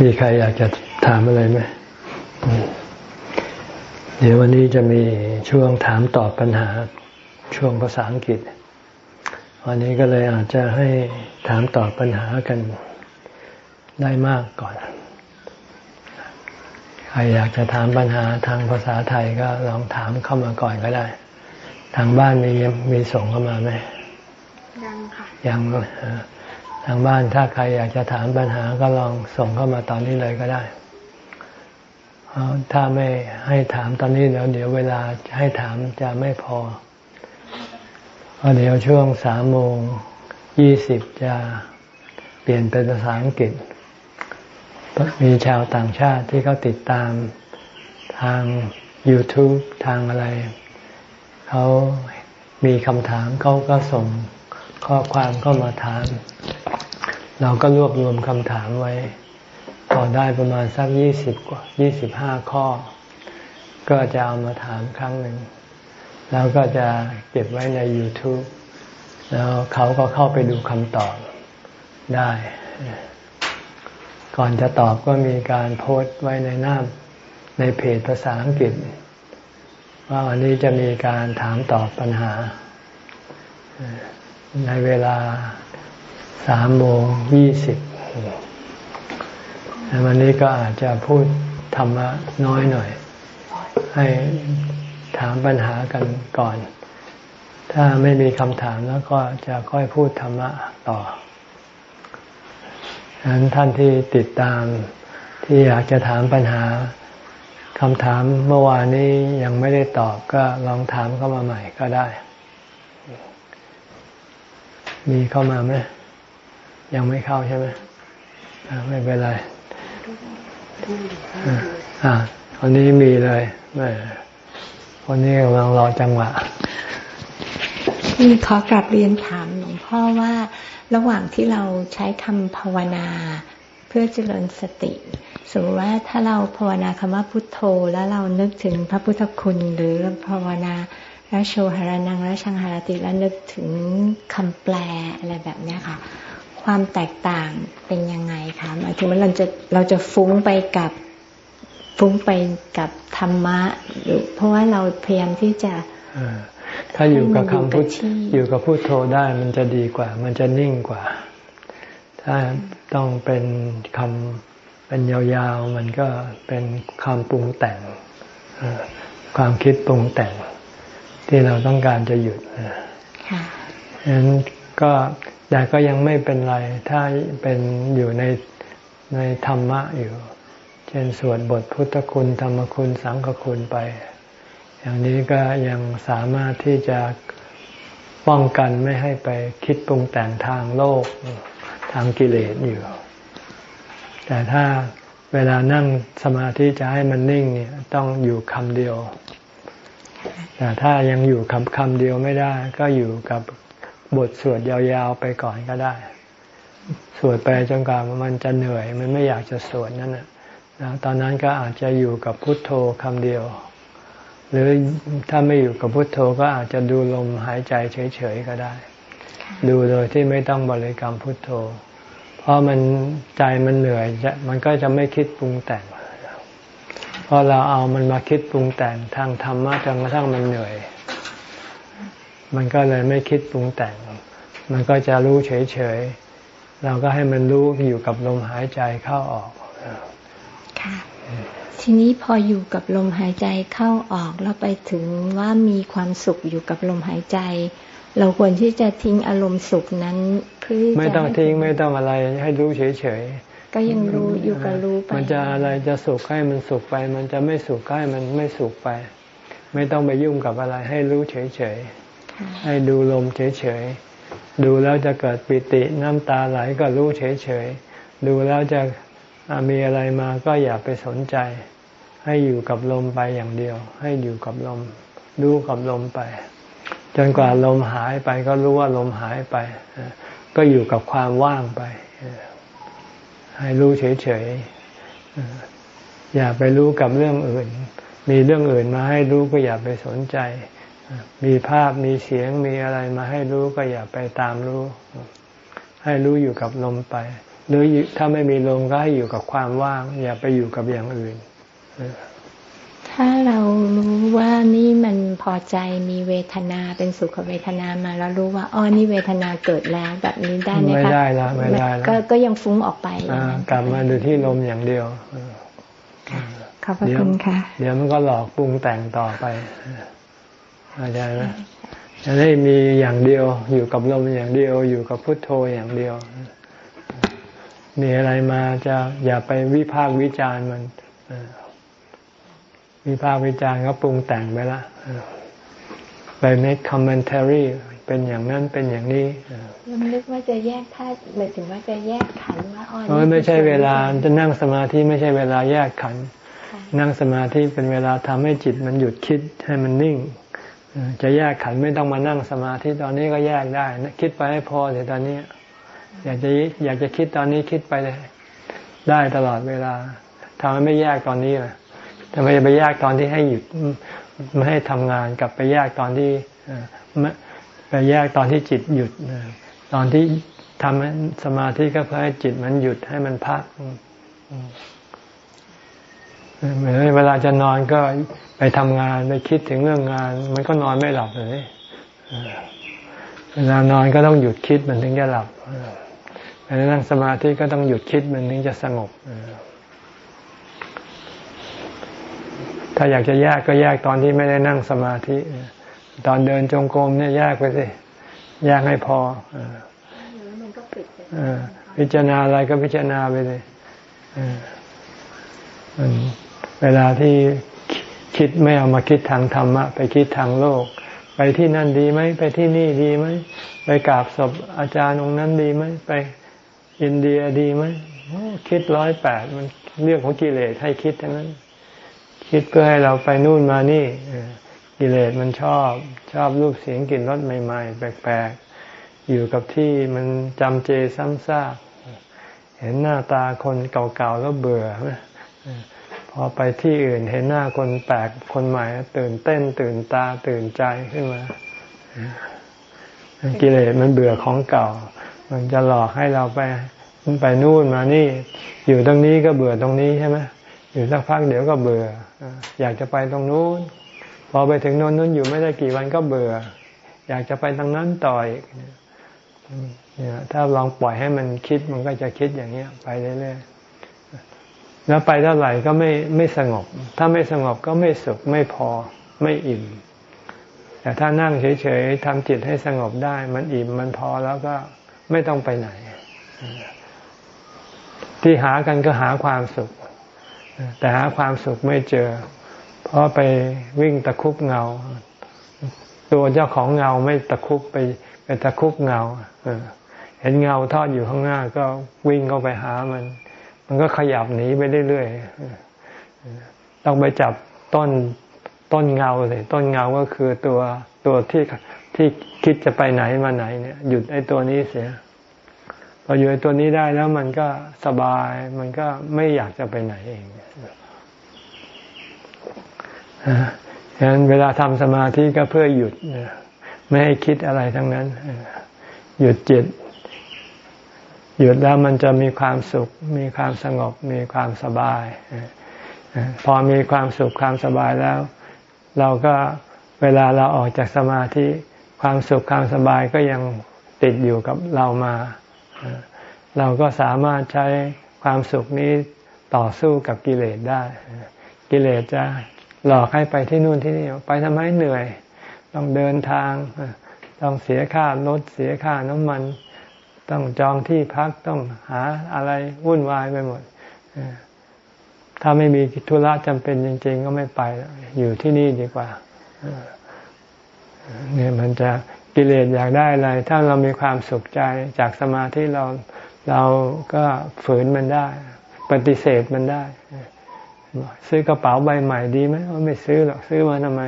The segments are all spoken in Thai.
มีใครอยากจะถามอะไรไหม เดี๋ยววันนี้จะมีช่วงถามตอบปัญหาช่วงภาษาอังกฤษ วันนี้ก็เลยอาจจะให้ถามตอบปัญหากันได้มากก่อน ใครอยากจะถามปัญหาทางภาษาไทยก็ลองถามเข้ามาก่อนก็ได้ ทางบ้านมีมีส่งเข้ามาไหม ยังค่ะ ยัง ทางบ้านถ้าใครอยากจะถามปัญหาก็ลองส่งเข้ามาตอนนี้เลยก็ได้ ถ้าไม่ให้ถามตอนนี้เดี๋ยวเดี๋ยวเวลาให้ถามจะไม่พอเพเดี๋ยวช่วงสามโมงยี่สิบจะเปลี่ยนเป็นภาษาอังกฤษ มีชาวต่างชาติที่เขาติดตามทาง YouTube ทางอะไร เขามีคำถามเขาก็ส่ง ข้อความเข้ามาถาม เราก็รวบรวมคำถามไว้ พอได้ประมาณสักยี่สิบกว่ายี่สิบห้าข้อ ก็จะเอามาถามครั้งหนึ่ง แล้วก็จะเก็บไว้ใน YouTube แล้วเขาก็เข้าไปดูคำตอบได้ ก่อนจะตอบก็มีการโพสต์ไว้ในหน้าในเพจภาษาอังกฤษ ว่าวันนี้จะมีการถามตอบปัญหา ในเวลาสามโมงยี่สิบวันนี้ก็อาจจะพูดธรรมะน้อยหน่อย ให้ถามปัญหากันก่อน ถ้าไม่มีคำถามแล้วก็จะค่อยพูดธรรมะต่อฉะนั้นท่านที่ติดตามที่อยากจะถามปัญหาคำถามเมื่อวานนี้ยังไม่ได้ตอบก็ลองถามเข้ามาใหม่ก็ได้ มีเข้ามาไหมยังไม่เข้าใช่ไหมไม่เป็นไรอ่าคนนี้มีเลยไม่คนนี้กำลังรอจังหวะมีขอกลับเรียนถามหลวงพ่อว่า ระหว่างที่เราใช้คำภาวนา เพื่อเจริญสติสมมติว่าถ้าเราภาวนาคำว่าพุทโธ แล้วเรานึกถึงพระพุทธคุณหรือภาวนา ระโชหานังระชังหารติแล้วนึกถึงคำแปลอะไรแบบนี้ค่ะ ความแตกต่างเป็นยังไงคะหมายถึงว่าเราจะเราจะฟุ้งไปกับฟุ้งไปกับธรรมะหรือเพราะว่าเราพยายามที่จะถ้าอยู่กับคำพุทอยู่กับพุทโธได้มันจะดีกว่า มันจะนิ่งกว่า ถ้าต้องเป็นคำเป็นยาวๆ มันก็เป็นคำปรุงแต่งความคิดปรุงแต่ง ที่เราต้องการจะหยุดฉะนั้นก็แต่ก็ยังไม่เป็นไร ถ้าเป็นอยู่ในในธรรมะอยู่ เช่นสวดบทพุทธคุณ ธรรมคุณสังฆคุณไป อย่างนี้ก็ยังสามารถที่จะป้องกันไม่ให้ไปคิดปรุงแต่งทางโลกทางกิเลสอยู่ แต่ถ้าเวลานั่งสมาธิจะให้มันนิ่งเนี่ยต้องอยู่คำเดียว แต่ถ้ายังอยู่คำคำเดียวไม่ได้ ก็อยู่กับบทสวดยาวๆไปก่อนก็ได้ สวดไปจนกว่ามันจะเหนื่อย มันไม่อยากจะสวดนั่นแหละตอนนั้นก็อาจจะอยู่กับพุทโธคำเดียว หรือถ้าไม่อยู่กับพุทโธก็อาจจะดูลมหายใจเฉยๆก็ได้ ดูโดยที่ไม่ต้องบริกรรมพุทโธ เพราะมันใจมันเหนื่อยมันก็จะไม่คิดปรุงแต่ง เพราะเราเอามันมาคิดปรุงแต่งทางธรรมะจนกระทั่งมันเหนื่อย มันก็เลยไม่คิดปรุงแต่ง มันก็จะรู้เฉยๆ เราก็ให้มันรู้อยู่กับลมหายใจเข้าออกค่ะทีนี้พออยู่กับลมหายใจเข้าออกแล้วไปถึงว่ามีความสุขอยู่กับลมหายใจ เราควรที่จะทิ้งอารมณ์สุขนั้นเพื่อไม่ต้องทิ้งไม่ต้องอะไรให้รู้เฉยๆ ก็ยังรู้อยู่กับรู้ไปมันจะอะไรจะสุขให้มันสุขไป มันจะไม่สุขให้มันไม่สุขไป ไม่ต้องไปยุ่งกับอะไร ให้รู้เฉยๆให้ดูลมเฉยๆดูแล้วจะเกิดปิติน้ำตาไหลก็รู้เฉยๆดูแล้วจะมีอะไรมาก็อย่าไปสนใจ ให้อยู่กับลมไปอย่างเดียว ให้อยู่กับลมรู้กับลมไป จนกว่าลมหายไปก็รู้ว่าลมหายไป ก็อยู่กับความว่างไป ให้รู้เฉยๆ อย่าไปรู้กับเรื่องอื่น มีเรื่องอื่นมาให้รู้ก็อย่าไปสนใจ มีภาพมีเสียงมีอะไรมาให้รู้ก็อย่าไปตามรู้ ให้รู้อยู่กับลมไป หรือถ้าไม่มีลมก็ให้อยู่กับความว่าง อย่าไปอยู่กับอย่างอื่น ถ้าเรารู้ว่านี่มันพอใจมีเวทนาเป็นสุขเวทนามาแล้วรู้ว่าอ๋อนี่เวทนาเกิดแล้วแบบนี้ได้ไหมคะไม่ได้ละไม่ได้ละก็ยังฟุ้งออกไปกลับมาดูที่ลมอย่างเดียวขอบคุณค่ะ เดี๋ยวมันก็หลอกปรุงแต่งต่อไปเข้าใจไหมจะได้มีอย่างเดียวอยู่กับลมอย่างเดียว อยู่กับพุทโธอย่างเดียว มีอะไรมาจะอย่าไปวิพากษ์วิจารณ์มัน วิพากษ์วิจารณ์ก็ปรุงแต่งไปละไป make commentary เป็นอย่างนั้นเป็นอย่างนี้ยังนึกว่าจะแยกธาตุหมายถึงว่าจะแยกขันว่าอ๋อไม่ใช่เวลาจะนั่งสมาธิไม่ใช่เวลาแยกขัน นั่งสมาธิเป็นเวลาทำให้จิตมันหยุดคิดให้มันนิ่ง จะแยกขันไม่ต้องมานั่งสมาธิตอนนี้ก็แยกได้คิดไปให้พอเดี๋ยวตอนนี้ อยากจะอยากจะคิดตอนนี้คิดไปเลยได้ตลอดเวลาทำไมไม่แยกตอนนี้ล่ะ ทำไมจะไปแยกตอนที่ให้หยุดไม่ให้ทำงานกับไปแยกตอนที่ไปแยกตอนที่จิตหยุดตอนที่ทำสมาธิก็เพื่อให้จิตมันหยุดให้มันพักเหมือนเวลาจะนอนก็ไปทำงานไปคิดถึงเรื่องงาน มันก็นอนไม่หลับเลยเวลานอนก็ต้องหยุดคิดมันถึงจะหลับเวลานั่งสมาธิก็ต้องหยุดคิดมันถึงจะสงบ ถ้าอยากจะแยกก็แยกตอนที่ไม่ได้นั่งสมาธิ ตอนเดินจงกรมเนี่ยแยกไปสิแยกให้พอพิจารณาอะไรก็พิจารณาไปเลยเวลาที่คิดไม่เอามาคิดทางธรรมะ ไปคิดทางโลก ไปที่นั่นดีไหม ไปที่นี่ดีไหม ไปกราบศพอาจารย์องค์นั้นดีไหม ไปอินเดียดีไหม คิดร้อยแปดมันเรื่องของกิเลสให้คิดทั้งนั้น คิดเพื่อให้เราไปนู่นมานี่กิเลสมันชอบชอบรูปเสียงกลิ่นรสใหม่ ๆ แปลกๆ อยู่กับที่มันจำเจซ้ำซากเห็นหน้าตาคนเก่าๆแล้วเบื่อพอไปที่อื่นเห็นหน้าคนแปลกคนใหม่ ตื่นเต้นตื่นตาตื่นใจขึ้นมากิเลสมันเบื่อของเก่า มันจะหลอกให้เราไปไปนู่นมานี่ อยู่ตรงนี้ก็เบื่อตรงนี้ใช่ไหม อยู่สักพักเดี๋ยวก็เบื่อ อยากจะไปตรงนู้น พอไปถึงโน้นนู้นอยู่ไม่ได้กี่วันก็เบื่อ อยากจะไปทางนั้นต่อยเนี่ยถ้าลองปล่อยให้มันคิดมันก็จะคิดอย่างเนี้ย ไปเรื่อยๆแล้วไปเท่าไหร่ก็ไม่ไม่สงบ ถ้าไม่สงบก็ไม่สุขไม่พอไม่อิ่ม แต่ถ้านั่งเฉยๆทำจิตให้สงบได้ มันอิ่มมันพอแล้วก็ไม่ต้องไปไหน ที่หากันก็หาความสุข แต่หาความสุขไม่เจอ เพราะไปวิ่งตะคุบเงา ตัวเจ้าของเงาไม่ตะคุบไปไปตะคุบเงาเห็นเงาทอดอยู่ข้างหน้า ก็วิ่งเข้าไปหามัน มันก็ขยับหนีไปเรื่อยๆต้องไปจับต้นต้นเงาเลยต้นเงาก็คือตัวตัวที่ที่คิดจะไปไหนมาไหนเนี่ยหยุดไอ้ตัวนี้เสียพออยู่ไอ้ตัวนี้ได้แล้วมันก็สบาย มันก็ไม่อยากจะไปไหนเอง ฉะนั้นเวลาทำสมาธิก็เพื่อหยุดไม่ให้คิดอะไรทั้งนั้น หยุดจิต หยุดแล้วมันจะมีความสุข มีความสงบ มีความสบาย พอมีความสุขความสบายแล้ว เราก็เวลาเราออกจากสมาธิ ความสุขความสบายก็ยังติดอยู่กับเรามา เราก็สามารถใช้ความสุขนี้ต่อสู้กับกิเลสได้ กิเลสจะ หลอกให้ไปที่นู่นที่นี่ไปทำไมเหนื่อย ต้องเดินทาง ต้องเสียค่ารถเสียค่าน้ำมัน ต้องจองที่พักต้องหาอะไรวุ่นวายไปหมด ถ้าไม่มีธุระจำเป็นจริง ๆ ก็ไม่ไป อยู่ที่นี่ดีกว่าเนี่ยมันจะกิเลสอยากได้อะไร ถ้าเรามีความสุขใจจากสมาธิเราเราก็ฝืนมันได้ ปฏิเสธมันได้ ซื้อกระเป๋าใบใหม่ดีไหมไม่ซื้อหรอกซื้อมาทำไม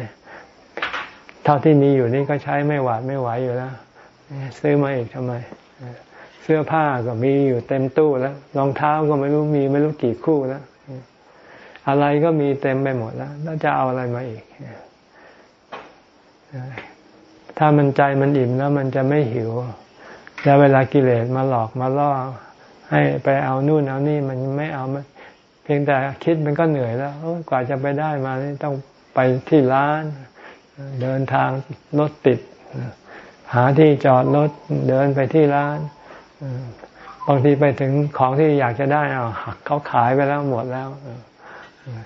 เท่าที่มีอยู่นี่ก็ใช้ไม่หวาดไม่ไหวอยู่แล้ว ซื้อมาอีกทำไม เสื้อผ้าก็มีอยู่เต็มตู้แล้ว รองเท้าก็ไม่รู้มีไม่รู้กี่คู่แล้ว อะไรก็มีเต็มไปหมดแล้ว แล้วจะเอาอะไรมาอีก ถ้ามันใจมันอิ่มแล้วมันจะไม่หิว แล้วเวลากิเลสมาหลอกมาล่อให้ไปเอานู่นเอานี่มันไม่เอา เพียงแต่คิดมันก็เหนื่อยแล้วกว่าจะไปได้มานี่ต้องไปที่ร้าน เดินทางรถติด หาที่จอดรถเดินไปที่ร้านบางทีไปถึงของที่อยากจะได้เอาเขาขายไปแล้วหมดแล้ว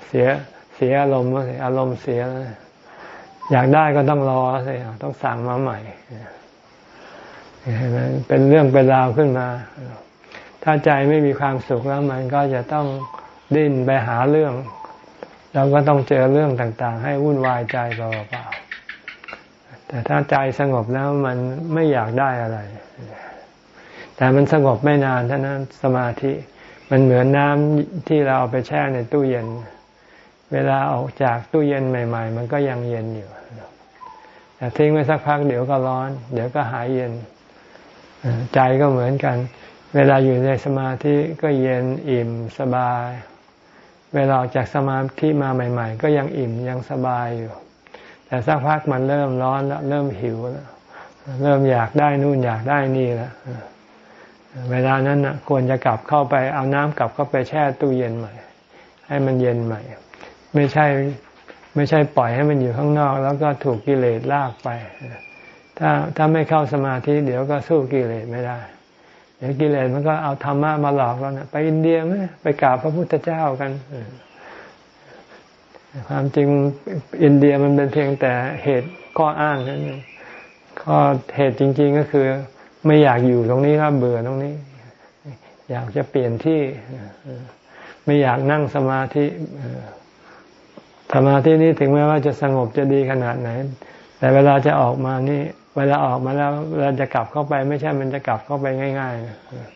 เสียเสียอารมณ์อารมณ์เสียอยากได้ก็ต้องรอสิต้องสั่งมาใหม่เห็นไหมเป็นเรื่องเป็นราวขึ้นมา ถ้าใจไม่มีความสุขแล้วมันก็จะต้อง ดิ้นไปหาเรื่องเราก็ต้องเจอเรื่องต่างๆ ให้วุ่นวายใจเปล่าๆแต่ถ้าใจสงบแล้วมันไม่อยากได้อะไร แต่มันสงบไม่นานเท่านั้นสมาธิมันเหมือนน้ำที่เราเอาไปแช่ในตู้เย็น เวลาออกจากตู้เย็นใหม่ ๆ มันก็ยังเย็นอยู่แต่ทิ้งไว้สักพักเดี๋ยวก็ร้อน เดี๋ยวก็หายเย็น ใจก็เหมือนกัน เวลาอยู่ในสมาธิก็เย็นอิ่มสบาย เวลาออกจากสมาธิมาใหม่ ๆ ก็ยังอิ่มยังสบายอยู่ แต่สักพักมันเริ่มร้อนแล้วเริ่มหิวแล้วเริ่มอยากได้นู่นอยากได้นี่แล้วเวลานั้นนะควรจะกลับเข้าไปเอาน้ำกลับเข้าไปแช่ตู้เย็นใหม่ ให้มันเย็นใหม่ ไม่ใช่ไม่ใช่ปล่อยให้มันอยู่ข้างนอก แล้วก็ถูกกิเลสลากไป ถ้าถ้าไม่เข้าสมาธิเดี๋ยวก็สู้กิเลสไม่ได้ เดี๋ยวกิเลสมันก็เอาธรรมะมาหลอกเราเนะไปอินเดียไหมไปกราบพระพุทธเจ้ากันความจริงอินเดียมันเป็นเพียงแต่เหตุข้ออ้างนั้นข้อเหตุจริง ๆก็คือ ไม่อยากอยู่ตรงนี้แล้วเบื่อตรงนี้ อยากจะเปลี่ยนที่ไม่อยากนั่งสมาธิสมาธินี้ถึงแม้ว่าจะสงบจะดีขนาดไหน แต่เวลาจะออกมานี่ เวลาออกมาแล้วเราจะกลับเข้าไป ไม่ใช่มันจะกลับเข้าไปง่าย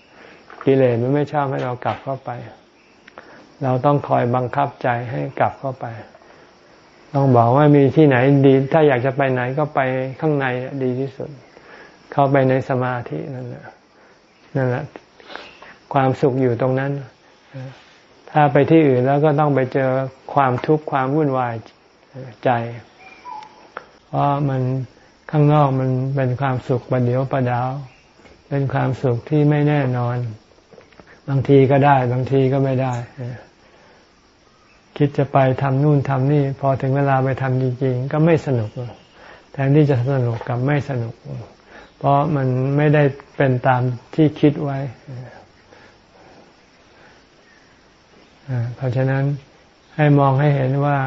ๆกิเลสมันไม่ชอบให้เรากลับเข้าไป เราต้องคอยบังคับใจให้กลับเข้าไป ต้องบอกว่ามีที่ไหนดี ถ้าอยากจะไปไหนก็ไปข้างในดีที่สุด เข้าไปในสมาธินั่นแหละนั่นแหละความสุขอยู่ตรงนั้น ถ้าไปที่อื่นแล้วก็ต้องไปเจอความทุกข์ความวุ่นวายใจ เพราะมัน ข้างนอกมันเป็นความสุขประเดียวประดาว เป็นความสุขที่ไม่แน่นอน บางทีก็ได้ บางทีก็ไม่ได้ คิดจะไปทำนู่นทำนี่ พอถึงเวลาไปทำจริงๆ ก็ไม่สนุก แทนที่จะสนุกกับไม่สนุก เพราะมันไม่ได้เป็นตามที่คิดไว้เพราะฉะนั้นให้มองให้เห็นว่า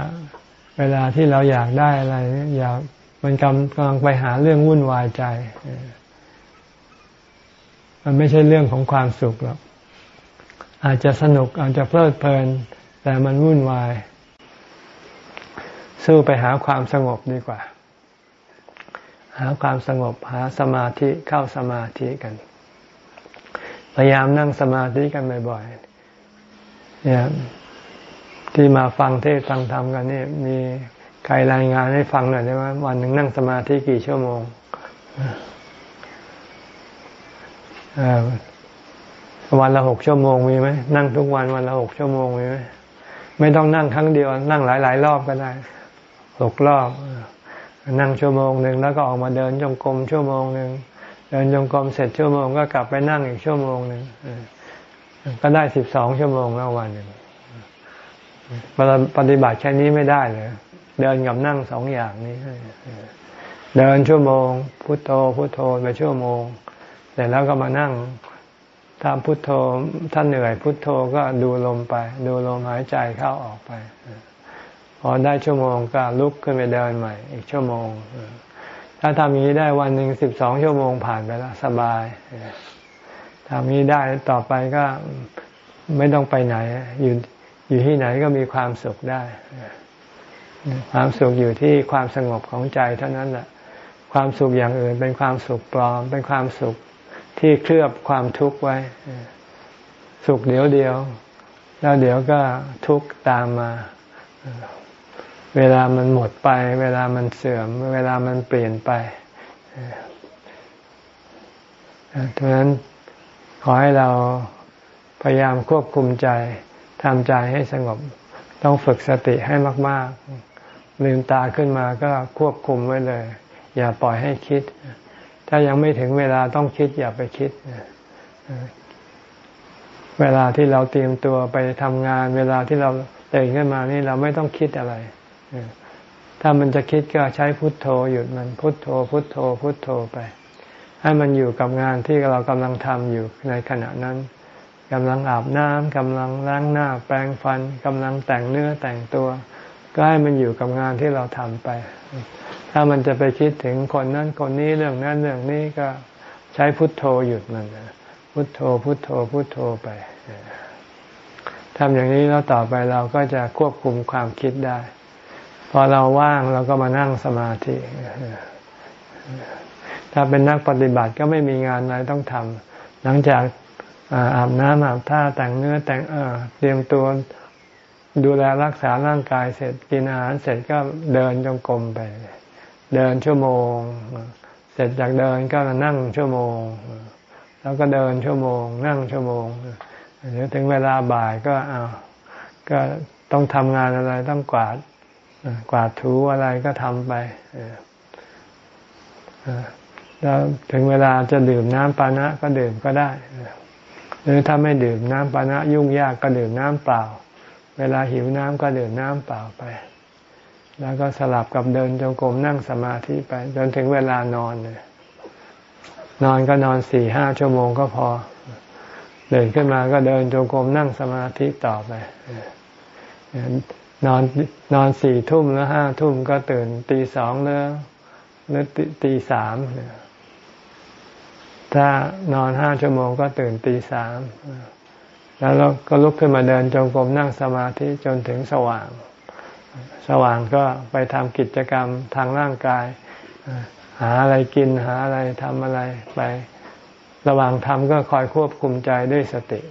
เวลาที่เราอยากได้อะไร อยาก มันกำลังไปหาเรื่องวุ่นวายใจ มันไม่ใช่เรื่องของความสุขหรอก อาจจะสนุกอาจจะเพลิดเพลิน แต่มันวุ่นวาย สู้ไปหาความสงบดีกว่า หาความสงบหาสมาธิเข้าสมาธิกัน พยายามนั่งสมาธิกันบ่อยๆเนี่ยที่มาฟังเทศฟังธรรมกันนี่มี ใครรายงานให้ฟังหน่อยได้ไหมวันหนึ่งนั่งสมาธิกี่ชั่วโมงวันละหกชั่วโมงมีไหมนั่งทุกวันวันละหกชั่วโมงมีไหมไม่ต้องนั่งครั้งเดียว นั่งหลายๆรอบก็ได้หกรอบ นั่งชั่วโมงหนึ่งแล้วก็ออกมาเดินจงกรมชั่วโมงหนึ่งเดินจงกรมเสร็จชั่วโมงก็กลับไปนั่งอีกชั่วโมงหนึ่งก็ได้สิบสองชั่วโมงแล้ววันหนึ่งปฏิบัติแค่นี้ไม่ได้เลย เดินกับนั่งสองอย่างนี้เดินชั่วโมง พุทโธพุทโธไปชั่วโมงเสร็จแล้วก็มานั่งถ้าพุทโธถ้านเหนื่อยพุทโธก็ดูลมไป ดูลมหายใจเข้าออกไปพอได้ชั่วโมงก็ลุกขึ้นไปเดินใหม่ อีกชั่วโมง ถ้าทำอย่างนี้ได้วันหนึ่งสิบสองชั่วโมงผ่านไปแล้วสบายทำนี้ได้ต่อไปก็ไม่ต้องไปไหน อยู่อยู่ที่ไหนก็มีความสุขได้ ความสุขอยู่ที่ความสงบของใจเท่านั้นแหละความสุขอย่างอื่นเป็นความสุขปลอม เป็นความสุขที่เคลือบความทุกข์ไว้ สุขเดียวเดียว แล้วเดี๋ยวก็ทุกข์ตามมา เวลามันหมดไป เวลามันเสื่อม เวลามันเปลี่ยนไปดังนั้นขอให้เราพยายามควบคุมใจทำใจให้สงบ ต้องฝึกสติให้มาก ๆ ลืมตาขึ้นมาก็ควบคุมไว้เลย อย่าปล่อยให้คิด ถ้ายังไม่ถึงเวลาต้องคิดอย่าไปคิด เวลาที่เราเตรียมตัวไปทำงาน เวลาที่เราตื่นขึ้นมานี่เราไม่ต้องคิดอะไร ถ้ามันจะคิดก็ใช้พุทโธหยุดมันพุทโธ พุทโธ พุทโธไป ให้มันอยู่กับงานที่เรากำลังทำอยู่ในขณะนั้นกำลังอาบน้ำกำลังล้างหน้า แปรงฟันกำลังแต่งเนื้อแต่งตัว ก็ให้มันอยู่กับงานที่เราทำไป ถ้ามันจะไปคิดถึงคนนั้นคนนี้เรื่องนั้นเรื่องนี้ก็ใช้พุทโธหยุดมันพุทโธพุทโธพุทโธไปทำอย่างนี้แล้วต่อไปเราก็จะควบคุมความคิดได้ พอเราว่างเราก็มานั่งสมาธิถ้าเป็นนักปฏิบัติก็ไม่มีงานอะไรต้องทำหลังจากอาบน้ำอาบท่าแต่งเนื้อแต่งเออเตรียมตัว ดูแลรักษาร่างกายเสร็จกินอาหารเสร็จก็เดินจงกรมไป เดินชั่วโมง เสร็จจากเดินก็นั่งชั่วโมง แล้วก็เดินชั่วโมง นั่งชั่วโมงเดี๋ยวถึงเวลาบ่ายก็เอาก็ต้องทำงานอะไรต้องกวาดกวาดถูอะไรก็ทำไปแล้วถึงเวลาจะดื่มน้ำปานะก็ดื่มก็ได้ หรือถ้าไม่ดื่มน้ำปานะยุ่งยากก็ดื่มน้ำเปล่า เวลาหิวน้ำก็ดื่มน้ำเปล่าไป แล้วก็สลับกับเดินจงกรมนั่งสมาธิไป จนถึงเวลานอนเลยนอนก็นอนสี่ห้าชั่วโมงก็พอ เดินขึ้นมาก็เดินจงกรมนั่งสมาธิต่อไปนอนนอนสี่ทุ่มแล้วห้าทุ่มก็ตื่นตีสองแล้วหรือตีสามถ้านอนห้าชั่วโมงก็ตื่นตีสาม แล้วเราก็ลุกขึ้นมาเดินจงกรมนั่งสมาธิจนถึงสว่าง สว่างก็ไปทำกิจกรรมทางร่างกาย หาอะไรกินหาอะไรทำอะไรไประหว่างทำก็คอยควบคุมใจด้วยสติ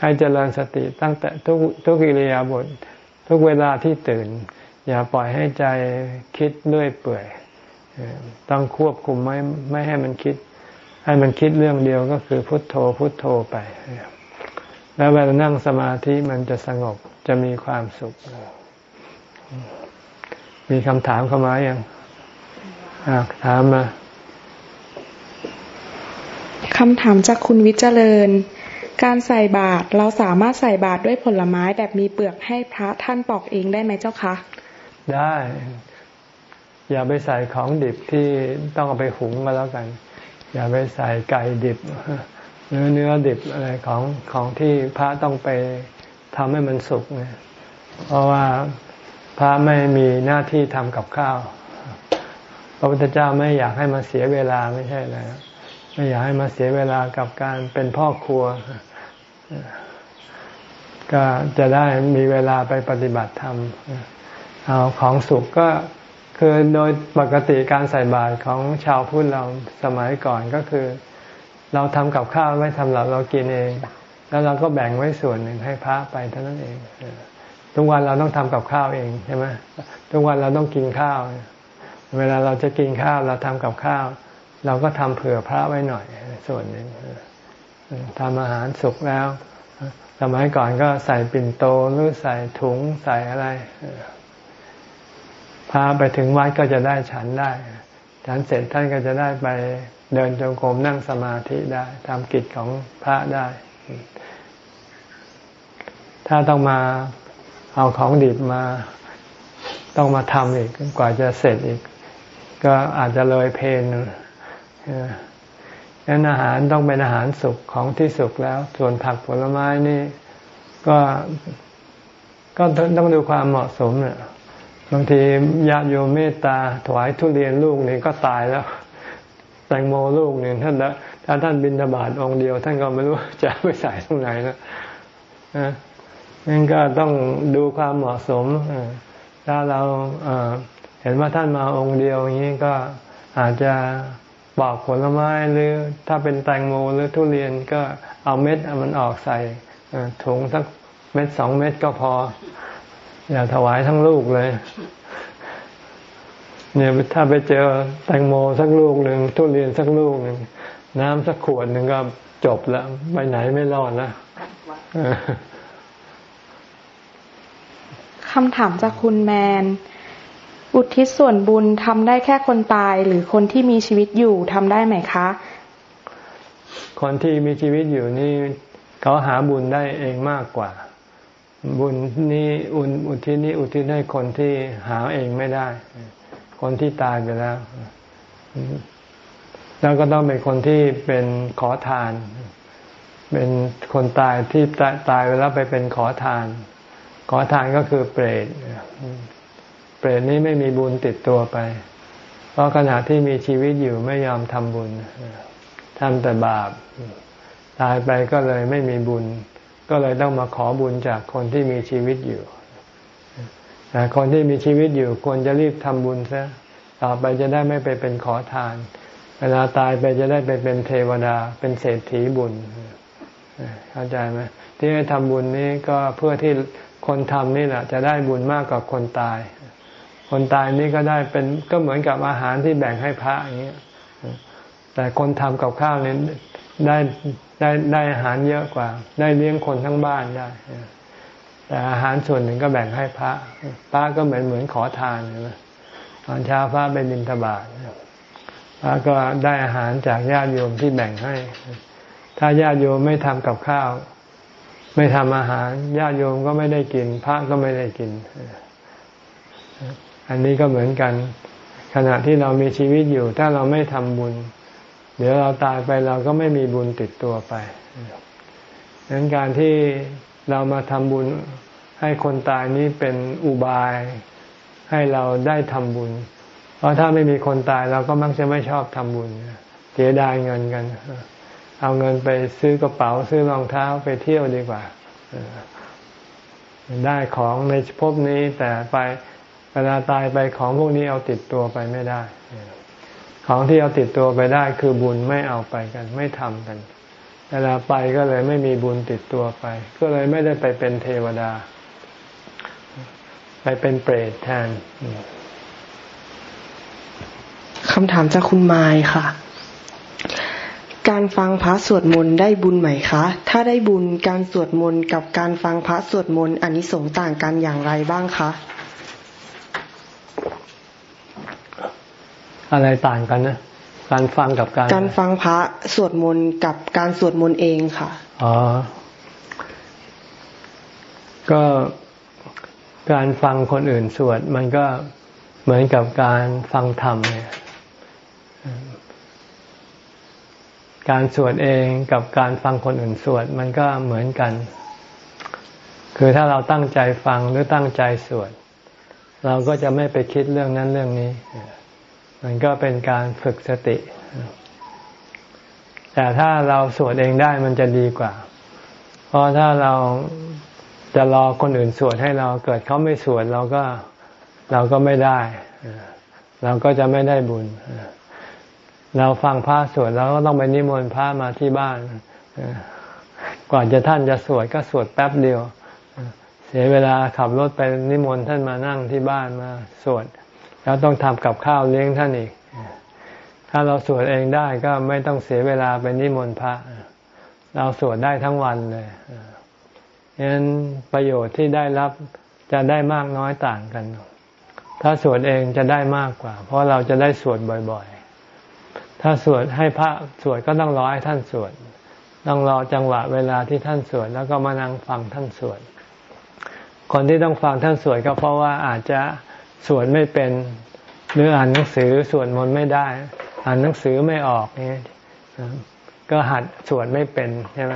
ให้เจริญสติตั้งแต่ทุกทุกอิริยาบถททุกเวลาที่ตื่น อย่าปล่อยให้ใจคิดเลื่ยเปื่อย ต้องควบคุมไม่ไม่ให้มันคิด ให้มันคิดเรื่องเดียวก็คือพุทโธพุทโธไป แล้วเวลานั่งสมาธิมันจะสงบจะมีความสุข มีคำถามเข้ามาอย่างถามมาคำถามจากคุณวิจเจริญ การใส่บาตรเราสามารถใส่บาตรด้วยผลไม้แบบมีเปลือกให้พระท่านปอกเองได้ไหมเจ้าคะ ได้ อย่าไปใส่ของดิบที่ต้องเอาไปหุงมาแล้วกัน อย่าไปใส่ไก่ดิบ เนื้อเนื้อดิบอะไรของของที่พระต้องไปทำให้มันสุกเนี่ยเพราะว่าพระไม่มีหน้าที่ทำกับข้าว พระพุทธเจ้าไม่อยากให้มาเสียเวลาไม่ใช่เลยไม่อยากให้มาเสียเวลากับการเป็นพ่อครัว ก็จะได้มีเวลาไปปฏิบัติธรรมเอาของสุกก็คือโดยปกติการใส่บาตรของชาวพุทธเราสมัยก่อนก็คือ เราทำกับข้าวไว้สำหรับเรากินเอง แล้วเราก็แบ่งไว้ส่วนหนึ่งให้พระไปเท่านั้นเองทุกวันเราต้องทำกับข้าวเองใช่ไหมทุกวันเราต้องกินข้าว เวลาเราจะกินข้าวเราทำกับข้าว เราก็ทำเผื่อพระไว้หน่อยส่วนหนึ่งทำอาหารสุกแล้ว สมัยก่อนก็ใส่ปิ่นโตหรือใส่ถุงใส่อะไรพาไปถึงวัดก็จะได้ฉันได้ ฉันเสร็จท่านก็จะได้ไป เดินจงกรมนั่งสมาธิได้ทำกิจของพระได้ ถ้าต้องมาเอาของดิบมาต้องมาทำอีกกว่าจะเสร็จอีก ก็อาจจะเลยเพนนั้นอาหารต้องเป็นอาหารสุกของที่สุกแล้ว ส่วนผักผลไม้นี่ก็ก็ต้องดูความเหมาะสมเนี่ยบางทีญาติโยมเมตตาถวายทุเรียนลูกนี่ก็ตายแล้ว ตงโมลูกหนึ่งท่านละถ้าท่านบินธบาตองเดียว ท่านก็ไม่รู้จะไปใส่ตรงไหนนะนั่นก็ต้องดูความเหมาะสมถ้าเราเห็นว่าท่านมาองค์เดียวอย่างนี้ก็อาจจะปอกผลไม้หรือถ้าเป็นแตงโมหรือทุเรียนก็เอาเม็ดมันออกใส่ถุงสักเม็ดสองเม็ดก็พอ อย่าถวายทั้งลูกเลย เนี่ยถ้าไปเจอแตงโมสักลูกหนึ่งทุเรียนสักลูกหนึ่งน้ำสักขวดหนึ่งก็จบแล้วไปไหนไม่รอดนะคำถามจากคุณแมน อุทิศส่วนบุญทำได้แค่คนตายหรือคนที่มีชีวิตอยู่ทำได้ไหมคะ คนที่มีชีวิตอยู่นี่เขาหาบุญได้เองมากกว่า บุญนี้อุนอุทิศนี้อุทิศให้คนที่หาเองไม่ได้ คนที่ตายไปแล้ว แล้วก็ต้องเป็นคนที่เป็นขอทาน เป็นคนตายที่ตายไปแล้วไปเป็นขอทาน ขอทานก็คือเปรตเปรตนี้ไม่มีบุญติดตัวไป เพราะขณะที่มีชีวิตอยู่ไม่ยอมทำบุญทำแต่บาป ตายไปก็เลยไม่มีบุญ ก็เลยต้องมาขอบุญจากคนที่มีชีวิตอยู่ แต่คนที่มีชีวิตอยู่ควรจะรีบทำบุญซะต่อไปจะได้ไม่ไปเป็นขอทาน เวลาตายไปจะได้ไปเป็นเทวดา เป็นเศรษฐีบุญเข้าใจไหมที่ให้ทำบุญนี้ก็เพื่อที่คนทำนี่แหละจะได้บุญมากกว่าคนตาย คนตายนี่ก็ได้เป็นก็เหมือนกับอาหารที่แบ่งให้พระอย่างเงี้ยแต่คนทำกับข้าวนี่ได้ได้ได้อาหารเยอะกว่า ได้เลี้ยงคนทั้งบ้านได้ แต่อาหารส่วนหนึ่งก็แบ่งให้พระ พระก็เหมือนเหมือนขอทานนะตอนเช้าพระไปบิณฑบาตพระก็ได้อาหารจากญาติโยมที่แบ่งให้ ถ้าญาติโยมไม่ทำกับข้าว ไม่ทำอาหารญาติโยมก็ไม่ได้กิน พระก็ไม่ได้กิน อันนี้ก็เหมือนกัน ขณะที่เรามีชีวิตอยู่ ถ้าเราไม่ทำบุญ เดี๋ยวเราตายไปเราก็ไม่มีบุญติดตัวไปดังนั้นการที่ เรามาทำบุญให้คนตายนี้เป็นอุบาย ให้เราได้ทำบุญ เพราะถ้าไม่มีคนตายเราก็มักจะไม่ชอบทำบุญเสียดายเงินกัน เอาเงินไปซื้อกระเป๋าซื้อรองเท้าไปเที่ยวดีกว่า ได้ของในภพนี้แต่ไปเวลาตายไปของพวกนี้เอาติดตัวไปไม่ได้ ของที่เอาติดตัวไปได้คือบุญไม่เอาไปกัน ไม่ทำกัน เวลาไปก็เลยไม่มีบุญติดตัวไป ก็เลยไม่ได้ไปเป็นเทวดา ไปเป็นเปรตแทนคำถามจากคุณไมค์ค่ะ การฟังพระสวดมนต์ได้บุญไหมคะ ถ้าได้บุญการสวดมนต์กับการฟังพระสวดมนต์อันนี้สงต่างกันอย่างไรบ้างคะ อะไรต่างกันนะ การฟังกับการ การฟังพระสวดมนต์กับการสวดมนต์เองค่ะ อ๋อ ก็การฟังคนอื่นสวด มันก็เหมือนกับการฟังธรรมเนี่ยการสวดเองกับการฟังคนอื่นสวด มันก็เหมือนกัน คือถ้าเราตั้งใจฟังหรือตั้งใจสวด เราก็จะไม่ไปคิดเรื่องนั้นเรื่องนี้ มันก็เป็นการฝึกสติ แต่ถ้าเราสวดเองได้มันจะดีกว่า เพราะถ้าเราจะรอคนอื่นสวดให้เราเกิดเขาไม่สวดเราก็เราก็ไม่ได้ เราก็จะไม่ได้บุญ เราฟังพระสวดเราก็ต้องไปนิมนต์พระมาที่บ้านก่อนจะท่านจะสวดก็สวดแป๊บเดียว เสียเวลาขับรถไปนิมนต์ท่านมานั่งที่บ้านมาสวด แล้วต้องทำกับข้าวเลี้ยงท่านอีก ถ้าเราสวดเองได้ก็ไม่ต้องเสียเวลาไปนิมนต์พระ เราสวดได้ทั้งวันเลยฉะนั้นประโยชน์ที่ได้รับจะได้มากน้อยต่างกัน ถ้าสวดเองจะได้มากกว่า เพราะเราจะได้สวดบ่อยๆ ถ้าสวดให้พระสวดก็ต้องรอให้ท่านสวด ต้องรอจังหวะเวลาที่ท่านสวดแล้วก็มานั่งฟังท่านสวด คนที่ต้องฟังท่านสวดก็เพราะว่าอาจจะ สวดไม่เป็นหรืออ่านหนังสือสวดมนต์ไม่ได้ อ่านหนังสือไม่ออกนี่ก็หัดสวดไม่เป็นใช่ไหม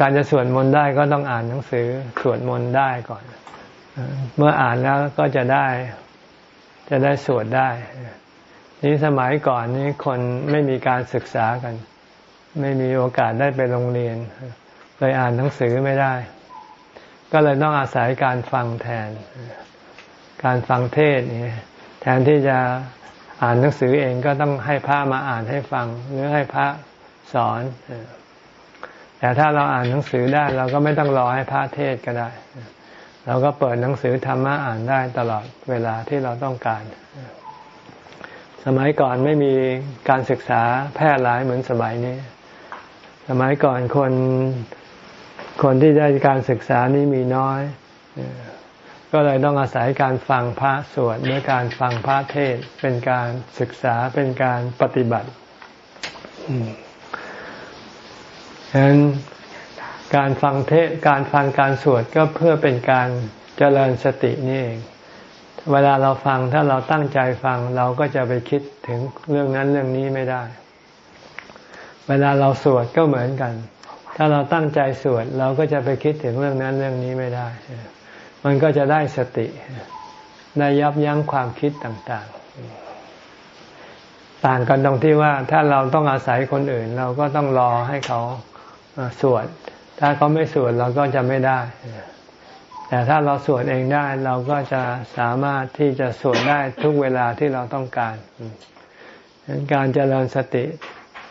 การจะสวดมนต์ได้ก็ต้องอ่านหนังสือสวดมนต์ได้ก่อน เมื่ออ่านแล้วก็จะได้ จะได้สวดได้ นี้สมัยก่อนนี้คนไม่มีการศึกษากัน ไม่มีโอกาสได้ไปโรงเรียน เลยอ่านหนังสือไม่ได้ ก็เลยต้องอาศัยการฟังแทน การฟังเทศเนี่ยแทนที่จะอ่านหนังสือเองก็ต้องให้พระมาอ่านให้ฟัง หรือให้พระสอน แต่ถ้าเราอ่านหนังสือได้ เราก็ไม่ต้องรอให้พระเทศก็ได้ เราก็เปิดหนังสือธรรมะอ่านได้ตลอดเวลาที่เราต้องการ สมัยก่อนไม่มีการศึกษาแพร่หลายเหมือนสมัยนี้ สมัยก่อนคนคนที่ได้การศึกษานี้มีน้อย ก็เลยต้องอาศัยการฟังพระสวดด้วยการฟังพระเทศเป็นการศึกษาเป็นการปฏิบัติฉะนั้นการฟังเทศการฟังการสวดก็เพื่อเป็นการเจริญสตินี่เอง เวลาเราฟังถ้าเราตั้งใจฟังเราก็จะไปคิดถึงเรื่องนั้นเรื่องนี้ไม่ได้ เวลาเราสวดก็เหมือนกัน ถ้าเราตั้งใจสวดเราก็จะไปคิดถึงเรื่องนั้นเรื่องนี้ไม่ได้ มันก็จะได้สติ ได้ยับยั้งความคิดต่างๆ ต่างกันตรงที่ว่าถ้าเราต้องอาศัยคนอื่น เราก็ต้องรอให้เขาสวด ถ้าเขาไม่สวดเราก็จะไม่ได้ แต่ถ้าเราสวดเองได้เราก็จะสามารถที่จะสวดได้ทุกเวลาที่เราต้องการการเจริญสติ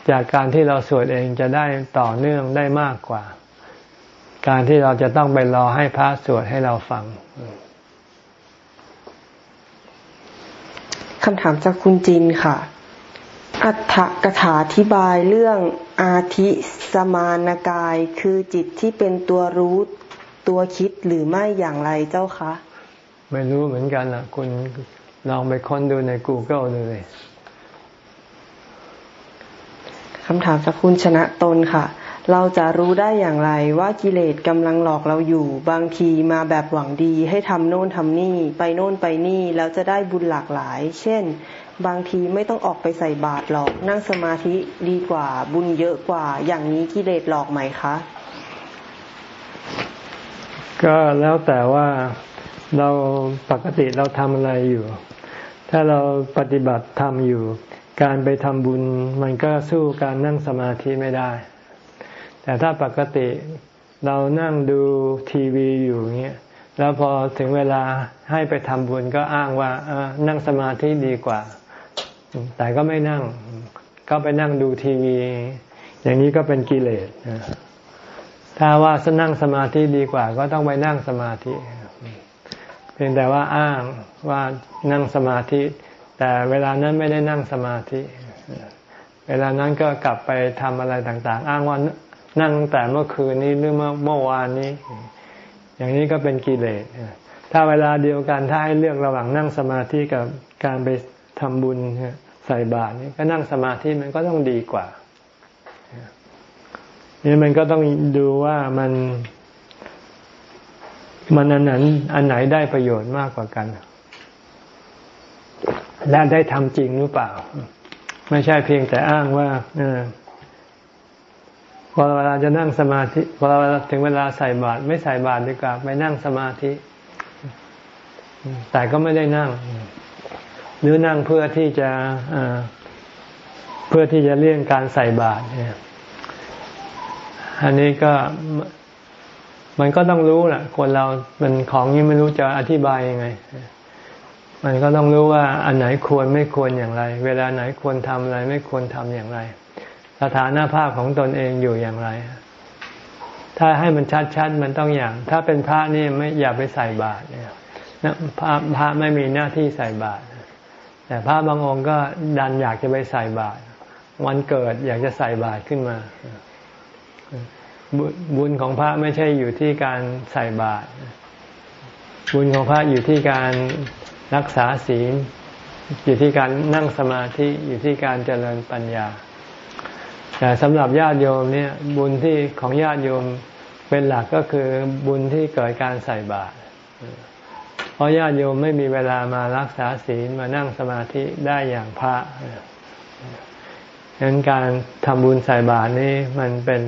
จากการที่เราสวดเองจะได้ต่อเนื่องได้มากกว่า การที่เราจะต้องไปรอให้พระสวดให้เราฟังคำถามจากคุณจินค่ะ อัฏฐกถาธิบายเรื่องอาทิสมานกายคือจิตที่เป็นตัวรู้ตัวคิดหรือไม่อย่างไรเจ้าคะ ไม่รู้เหมือนกันล่ะคุณลองไปค้นดูใน Google ดูเลยคำถามจากคุณชนะตนค่ะ เราจะรู้ได้อย่างไรว่ากิเลสกำลังหลอกเราอยู่ บางทีมาแบบหวังดีให้ทำโน่นทำนี่ ไปโน่นไปนี่ แล้วจะได้บุญหลากหลาย เช่น บางทีไม่ต้องออกไปใส่บาตรหรอกนั่งสมาธิดีกว่าบุญเยอะกว่า อย่างนี้กิเลสหลอกไหมคะ ก็แล้วแต่ว่าเราปกติเราทำอะไรอยู่ ถ้าเราปฏิบัติทำอยู่ การไปทำบุญมันก็สู้การนั่งสมาธิไม่ได้ แต่ถ้าปกติเรานั่งดูทีวีอยู่เงี้ยแล้วพอถึงเวลาให้ไปทำบุญก็อ้างว่าเออนั่งสมาธิดีกว่า แต่ก็ไม่นั่ง ก็ไปนั่งดูทีวี อย่างนี้ก็เป็นกิเลสถ้าว่านั่งสมาธิดีกว่า ก็ต้องไปนั่งสมาธิ เพียงแต่ว่าอ้างว่านั่งสมาธิ แต่เวลานั้นไม่ได้นั่งสมาธิ เวลานั้นก็กลับไปทำอะไรต่าง ๆ อ้างว่า นั่งแต่เมื่อคืนนี้หรือเมื่อเมื่อวานนี้ อย่างนี้ก็เป็นกิเลสถ้าเวลาเดียวกันถ้าให้เลือกระหว่างนั่งสมาธิกับการไปทำบุญใส่บาตรนี่ก็นั่งสมาธิมันก็ต้องดีกว่านี่มันก็ต้องดูว่ามัน มันอันนั้นอันไหนได้ประโยชน์มากกว่ากัน และได้ทำจริงหรือเปล่า ไม่ใช่เพียงแต่อ้างว่าเออ พอเวลาจะนั่งสมาธิพอเวลาถึงเวลาใส่บาตรไม่ใส่บาตรดีกว่าไปนั่งสมาธิ แต่ก็ไม่ได้นั่ง หรือนั่งเพื่อที่จะเพื่อที่จะเลี่ยงการใส่บาตรเนี่ยอันนี้ก็มันก็ต้องรู้แหละคนเรามันของนี้ไม่รู้จะอธิบายยังไง มันก็ต้องรู้ว่าอันไหนควรไม่ควรอย่างไร เวลาไหนควรทำอะไร ไม่ควรทำอย่างไร สถานภาพของตนเองอยู่อย่างไร ถ้าให้มันชัดๆมันต้องอย่าง ถ้าเป็นพระนี่ไม่อย่าไปใส่บาตรเนี่ยพระพระไม่มีหน้าที่ใส่บาตรแต่พระบางองค์ก็ดันอยากจะไปใส่บาตรวันเกิดอยากจะใส่บาตรขึ้นมา บุญของพระไม่ใช่อยู่ที่การใส่บาตรบุญของพระอยู่ที่การรักษาศีล อยู่ที่การนั่งสมาธิ อยู่ที่การเจริญปัญญา แต่สำหรับญาติโยมเนี่ยบุญที่ของญาติโยมเป็นหลักก็คือบุญที่เกิดการใส่บาตรเพราะญาติโยมไม่มีเวลามารักษาศีลมานั่งสมาธิได้อย่างพระดังนั้นการทำบุญใส่บาตรนี้มันเป็น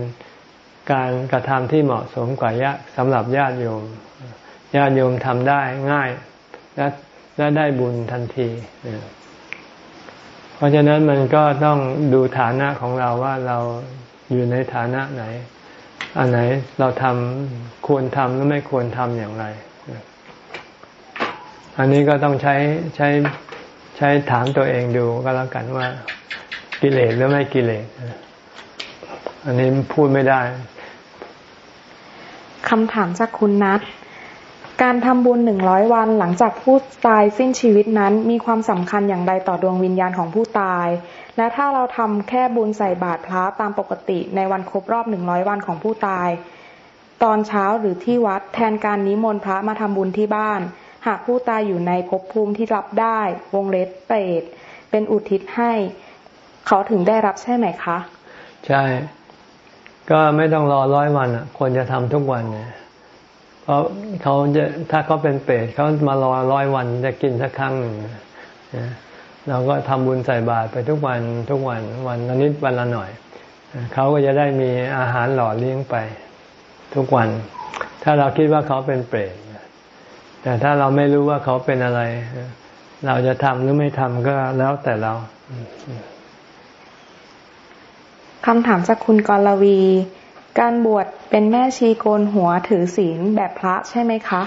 การกระทำที่เหมาะสมกว่าญาสำหรับญาติโยม ญาติโยมทำได้ง่ายและและได้บุญทันที เพราะฉะนั้นมันก็ต้องดูฐานะของเราว่าเราอยู่ในฐานะไหน อันไหนเราทำควรทำหรือไม่ควรทำอย่างไร อันนี้ก็ต้องใช้ใช้ใช้ถามตัวเองดูก็แล้วกันว่ากิเลสหรือไม่กิเลสอันนี้พูดไม่ได้คำถามจากคุณนัท การทำบุญหนึ่งร้อยวันหลังจากผู้ตายสิ้นชีวิตนั้นมีความสำคัญอย่างไรต่อดวงวิญญาณของผู้ตาย และถ้าเราทำแค่บุญใส่บาตรพระตามปกติในวันครบรอบหนึ่งร้อยวันของผู้ตาย ตอนเช้าหรือที่วัดแทนการนิมนต์พระมาทำบุญที่บ้าน หากผู้ตายอยู่ในภพภูมิที่รับได้ วงเล็บเปรตเป็นอุทิศให้ เขาถึงได้รับใช่ไหมคะ ใช่ ก็ไม่ต้องรอร้อยวันอะควรจะทำทุกวันเนี่ย เพราะเขาจะถ้าเขาเป็นเปรตเขามารอร้อยวันจะกินสักครั้งหนึ่งเราก็ทำบุญใส่บาตรไปทุกวันทุกวันวันละนิดวันละหน่อย เขาก็จะได้มีอาหารหล่อเลี้ยงไปทุกวัน ถ้าเราคิดว่าเขาเป็นเปรตแต่ถ้าเราไม่รู้ว่าเขาเป็นอะไร เราจะทำหรือไม่ทำก็แล้วแต่เราคำถามจากคุณกรวี การบวชเป็นแม่ชีโกนหัวถือศีลแบบพระใช่ไหมคะ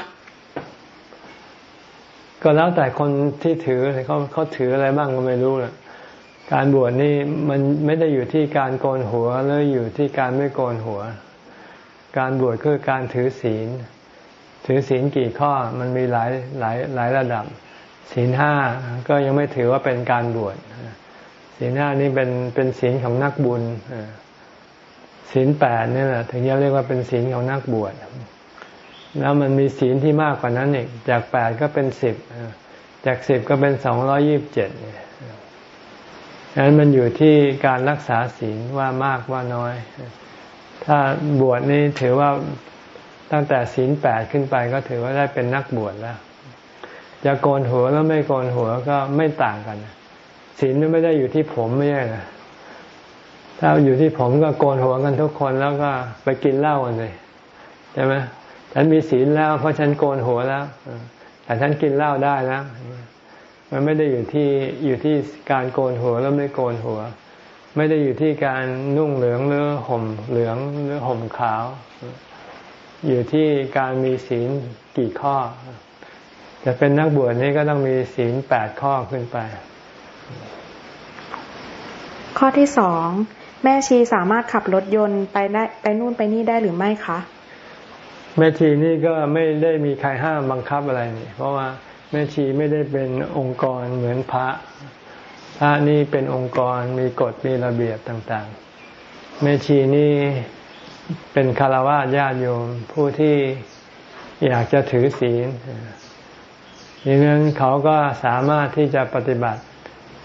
ก็แล้วแต่คนที่ถือเขาเขาถืออะไรบ้างก็ไม่รู้แหละการบวชนี่มันไม่ได้อยู่ที่การโกนหัวหรืออยู่ที่การไม่โกนหัว การบวชคือการถือศีล ถือศีลกี่ข้อมันมีหลายหลายหลายระดับ ศีลห้าก็ยังไม่ถือว่าเป็นการบวชศีลห้านี่เป็นเป็นศีลของนักบุญ ศีลแปดนี่แหละถึงจะเรียกว่าเป็นศีลของนักบวชแล้วมันมีศีลที่มากกว่านั้นอีกจากแปดก็เป็นสิบจากสิบก็เป็นสองร้อยี่บเจ็ดดังนั้นมันอยู่ที่การรักษาศีลว่ามากว่าน้อย ถ้าบวชนี่ถือว่าตั้งแต่ศีลแปดขึ้นไปก็ถือว่าได้เป็นนักบวชแล้ว จะโกนหัวแล้วไม่โกนหัวก็ไม่ต่างกันศีลไม่ได้อยู่ที่ผมไม่ใช่นะ ถ้าอยู่ที่ผมก็โกนหัวกันทุกคนแล้วก็ไปกินเหล้ากันเลยใช่ไหมฉันมีศีลแล้วเพราะฉันโกนหัวแล้วแต่ฉันกินเหล้าได้แล้วมันไม่ได้อยู่ที่อยู่ที่การโกนหัวแล้วไม่โกนหัว ไม่ได้อยู่ที่การนุ่งเหลืองหรือห่มเหลืองหรือห่มขาว อยู่ที่การมีศีลกี่ข้อจะเป็นนักบวชนี่ก็ต้องมีศีลแปดข้อขึ้นไป ข้อที่สอง แม่ชีสามารถขับรถยนต์ไปได้ไปนู่นไปนี่ได้หรือไม่คะแม่ชีนี่ก็ไม่ได้มีใครห้ามบังคับอะไรนี่ เพราะว่าแม่ชีไม่ได้เป็นองค์กรเหมือนพระ พระนี่เป็นองค์กรมีกฎมีระเบียบต่างๆ แม่ชีนี่เป็นคารวะญาติโยมผู้ที่อยากจะถือศีลดังนั้นเขาก็สามารถที่จะปฏิบัติ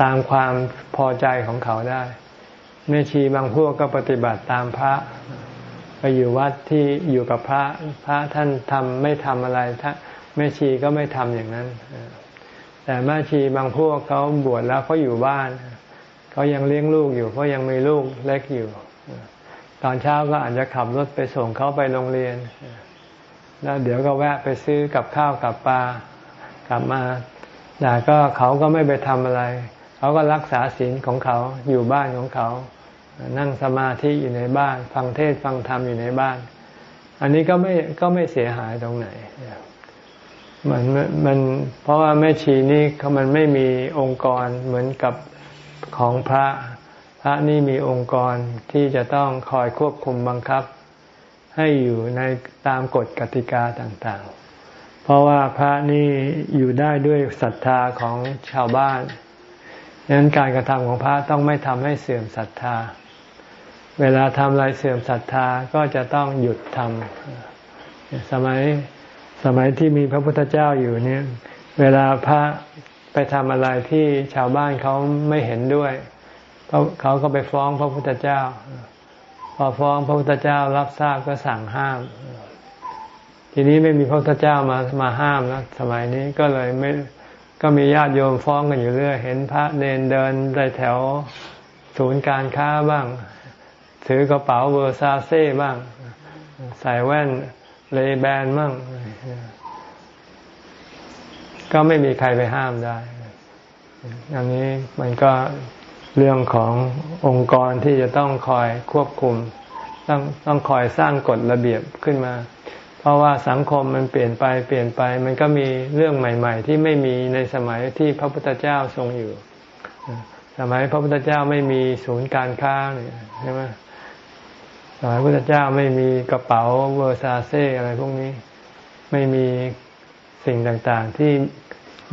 ตามความพอใจของเขาได้ แม่ชีบางพวกก็ปฏิบัติตามพระไปอยู่วัดที่อยู่กับพระ พระท่านทำไม่ทำอะไรท่านแม่ชีก็ไม่ทำอย่างนั้น แต่แม่ชีบางพวกเขาบวชแล้วเขาอยู่บ้านเขายังเลี้ยงลูกอยู่เพราะยังมีลูกเล็กอยู่ ตอนเช้าก็อาจจะขับรถไปส่งเขาไปโรงเรียน แล้วเดี๋ยวก็แวะไปซื้อกับข้าวกับปลากลับมาแต่ก็เขาก็ไม่ไปทำอะไร เขาก็รักษาศีลของเขาอยู่บ้านของเขา นั่งสมาธิอยู่ในบ้าน ฟังเทศฟังธรรมอยู่ในบ้าน อันนี้ก็ไม่ก็ไม่เสียหายตรงไหนมันมันเพราะว่าแม่ชีนี่เขามันไม่มีองค์กรเหมือนกับของพระ พระนี่มีองค์กรที่จะต้องคอยควบคุมบังคับ ให้อยู่ในตามกฎกติกาต่างๆ เพราะว่าพระนี่อยู่ได้ด้วยศรัทธาของชาวบ้านดังนั้นการกระทำของพระต้องไม่ทำให้เสื่อมศรัทธา เวลาทำอะไรเสื่อมศรัทธาก็จะต้องหยุดทำสมัยสมัยที่มีพระพุทธเจ้าอยู่เนี่ย เวลาพระไปทำอะไรที่ชาวบ้านเขาไม่เห็นด้วยเขาเขาก็ไปฟ้องพระพุทธเจ้า พอฟ้องพระพุทธเจ้ารับทราบก็สั่งห้าม ทีนี้ไม่มีพระพุทธเจ้ามามาห้ามแล้วสมัยนี้ก็เลยไม่ก็มีญาติโยมฟ้องกันอยู่เรื่อย เห็นพระเนนเดินได้แถวศูนย์การค้าบ้าง ถือกระเป๋าเวอร์ซาเซ่บ้าง ใส่แว่นเลแบนมั่งก็ไม่มีใครไปห้ามได้อันนี้มันก็เรื่องขององค์กรที่จะต้องคอยควบคุม ต้องต้องคอยสร้างกฎระเบียบขึ้นมา เพราะว่าสังคมมันเปลี่ยนไปเปลี่ยนไป มันก็มีเรื่องใหม่ ๆ ที่ไม่มีในสมัยที่พระพุทธเจ้าทรงอยู่ สมัยพระพุทธเจ้าไม่มีศูนย์การค้าเนี่ยใช่ไหม สมัยพุทธเจ้าไม่มีกระเป๋าเวอร์ซาเซ่อะไรพวกนี้ ไม่มีสิ่งต่างๆที่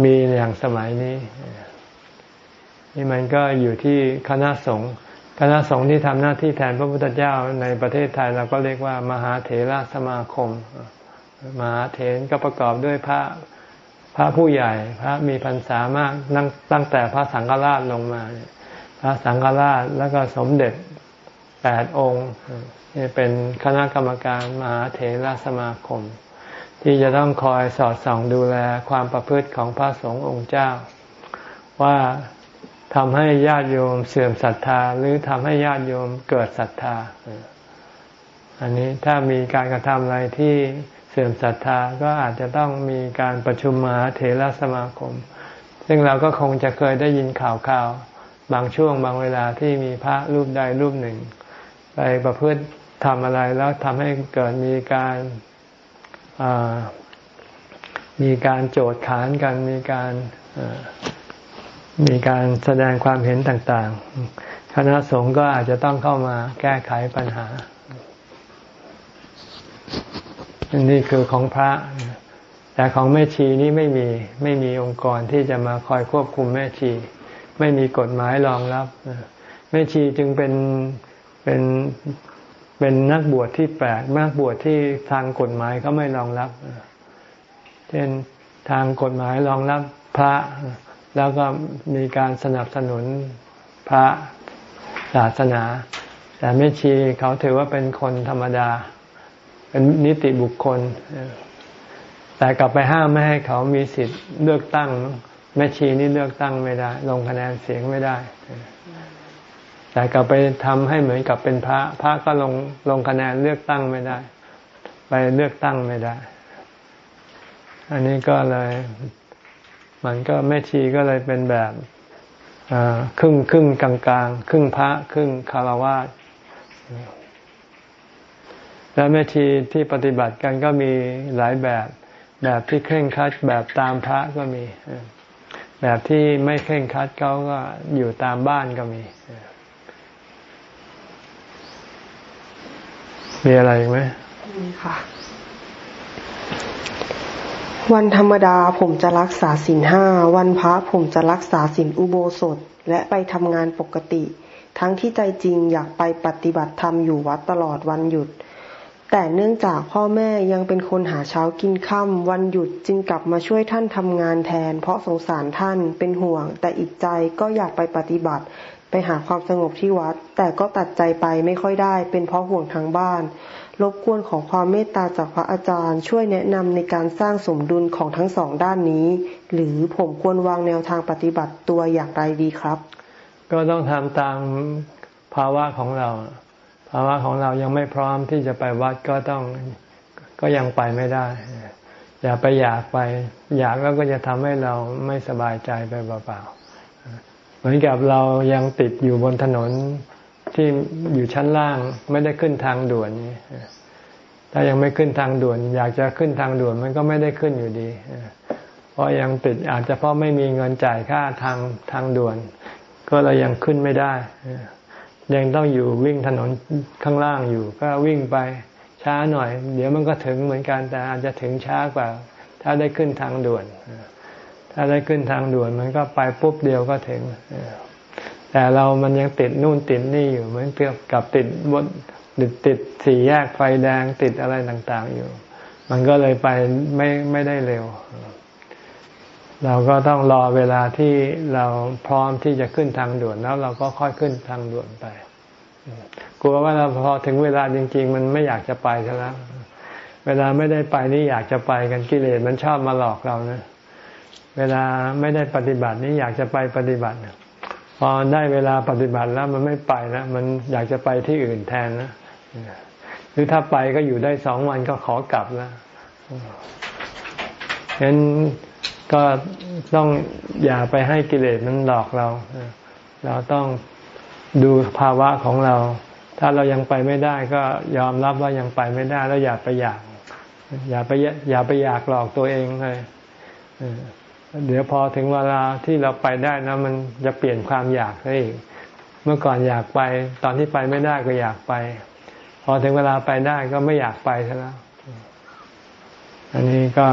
มีอย่างสมัยนี้ นี่มันก็อยู่ที่คณะสงฆ์คณะสงฆ์ที่ทำหน้าที่แทนพระพุทธเจ้าในประเทศไทยเราก็เรียกว่า มหาเถรสมาคม มหาเถรก็ประกอบด้วยพระพระผู้ใหญ่ พระมีพรรษามากตั้งแต่พระสังฆราชลงมา พระสังฆราชแล้วก็สมเด็จแปดองค์ เป็นคณะกรรมการมหาเถรสมาคม ที่จะต้องคอยสอดส่องดูแลความประพฤติของพระสงฆ์องค์เจ้า ว่าทำให้ญาติโยมเสื่อมศรัทธา หรือทำให้ญาติโยมเกิดศรัทธา อันนี้ถ้ามีการกระทำอะไรที่เสื่อมศรัทธาก็อาจจะต้องมีการประชุมมหาเถรสมาคม ซึ่งเราก็คงจะเคยได้ยินข่าวข่าวบางช่วงบางเวลาที่มีพระรูปใดรูปหนึ่ง ไปประพฤติ ทำอะไรแล้วทำให้เกิดมีการมีการโจดขานกันมีการมีการแสดงความเห็นต่างๆ คณะสงฆ์ก็อาจจะต้องเข้ามาแก้ไขปัญหา นี่คือของพระ แต่ของแม่ชีนี่ไม่มีไม่มีองค์กรที่จะมาคอยควบคุมแม่ชี ไม่มีกฎหมายรองรับแม่ชีจึงเป็นเป็น เป็นนักบวชที่แปลกนักบวชที่ทางกฎหมายเขาไม่รองรับเช่นทางกฎหมายรองรับพระ แล้วก็มีการสนับสนุนพระศาสนา แต่แม่ชีเขาถือว่าเป็นคนธรรมดา เป็นนิติบุคคล แต่กลับไปห้ามไม่ให้เขามีสิทธิ์เลือกตั้งแม่ชีนี่เลือกตั้งไม่ได้ ลงคะแนนเสียงไม่ได้ แต่กลับไปทำให้เหมือนกับเป็นพระ พระก็ลงลงคะแนนเลือกตั้งไม่ได้ ไปเลือกตั้งไม่ได้ อันนี้ก็เลย มันก็แม่ชีก็เลยเป็นแบบครึ่งครึ่งกลางกลางครึ่งพระ ครึ่งคารวะและแม่ชีที่ปฏิบัติกันก็มีหลายแบบ แบบที่เคร่งครัดแบบตามพระก็มี แบบที่ไม่เคร่งครัดเขาก็อยู่ตามบ้านก็มี มีอะไรไหมมีค่ะ วันธรรมดาผมจะรักษาศีลห้า วันพระผมจะรักษาศีลอุโบสถ และไปทำงานปกติ ทั้งที่ใจจริงอยากไปปฏิบัติธรรมอยู่วัดตลอดวันหยุด แต่เนื่องจากพ่อแม่ยังเป็นคนหาเช้ากินค่ำวันหยุดจึงกลับมาช่วยท่านทำงานแทน เพราะสงสารท่านเป็นห่วง แต่อีกใจก็อยากไปปฏิบัติ ไปหาความสงบที่วัด แต่ก็ตัดใจไปไม่ค่อยได้ เป็นเพราะห่วงทางบ้าน รบกวนของความเมตตาจากพระอาจารย์ ช่วยแนะนำในการสร้างสมดุลของทั้งสองด้านนี้ หรือผมควรวางแนวทางปฏิบัติตัวอย่างไรดีครับ ก็ต้องทำตามภาวะของเรา ภาวะของเรายังไม่พร้อมที่จะไปวัดก็ต้องก็ยังไปไม่ได้ อย่าไปอยากไป อยากแล้วก็จะทำให้เราไม่สบายใจไปเปล่าๆ เหมือนกับเรายังติดอยู่บนถนนที่อยู่ชั้นล่างไม่ได้ขึ้นทางด่วนถ้ายังไม่ขึ้นทางด่วน อยากจะขึ้นทางด่วนมันก็ไม่ได้ขึ้นอยู่ดีเพราะยังติดอาจจะเพราะไม่มีเงินจ่ายค่าทางทางด่วน ก็เลยยังขึ้นไม่ได้ยังต้องอยู่วิ่งถนนข้างล่างอยู่ ก็วิ่งไปช้าหน่อย เดี๋ยวมันก็ถึงเหมือนกันแต่อาจจะถึงช้ากว่า ถ้าได้ขึ้นทางด่วน ถ้าได้ขึ้นทางด่วนมันก็ไปปุ๊บเดียวก็ถึง แต่เรามันยังติดนู่นติดนี่อยู่เหมือนกับติดบนติดติดสี่แยกไฟแดงติดอะไรต่าง ๆ อยู่ มันก็เลยไปไม่ไม่ได้เร็ว เราก็ต้องรอเวลาที่เราพร้อมที่จะขึ้นทางด่วนแล้วเราก็ค่อยขึ้นทางด่วนไปกลัวว่าเราพอถึงเวลาจริง ๆ มันไม่อยากจะไปแล้ว เวลาไม่ได้ไปนี่อยากจะไปกันกิเลสมันชอบมาหลอกเรานะ เวลาไม่ได้ปฏิบัตินี่อยากจะไปปฏิบัติพอได้เวลาปฏิบัติแล้วมันไม่ไปนะมันอยากจะไปที่อื่นแทนนะหรือถ้าไปก็อยู่ได้สองวันก็ขอกลับแล้วเห็นก็ต้องอย่าไปให้กิเลสมันหลอกเรา เราต้องดูภาวะของเรา ถ้าเรายังไปไม่ได้ก็ยอมรับว่ายังไปไม่ได้ แล้วอย่าไปอยาก อย่าไปอย่าไปอยากหลอกตัวเองเลย เดี๋ยวพอถึงเวลาที่เราไปได้นะมันจะเปลี่ยนความอยากได้อีก เมื่อก่อนอยากไป ตอนที่ไปไม่ได้ก็อยากไป พอถึงเวลาไปได้ก็ไม่อยากไปซะแล้ว อันนี้ก็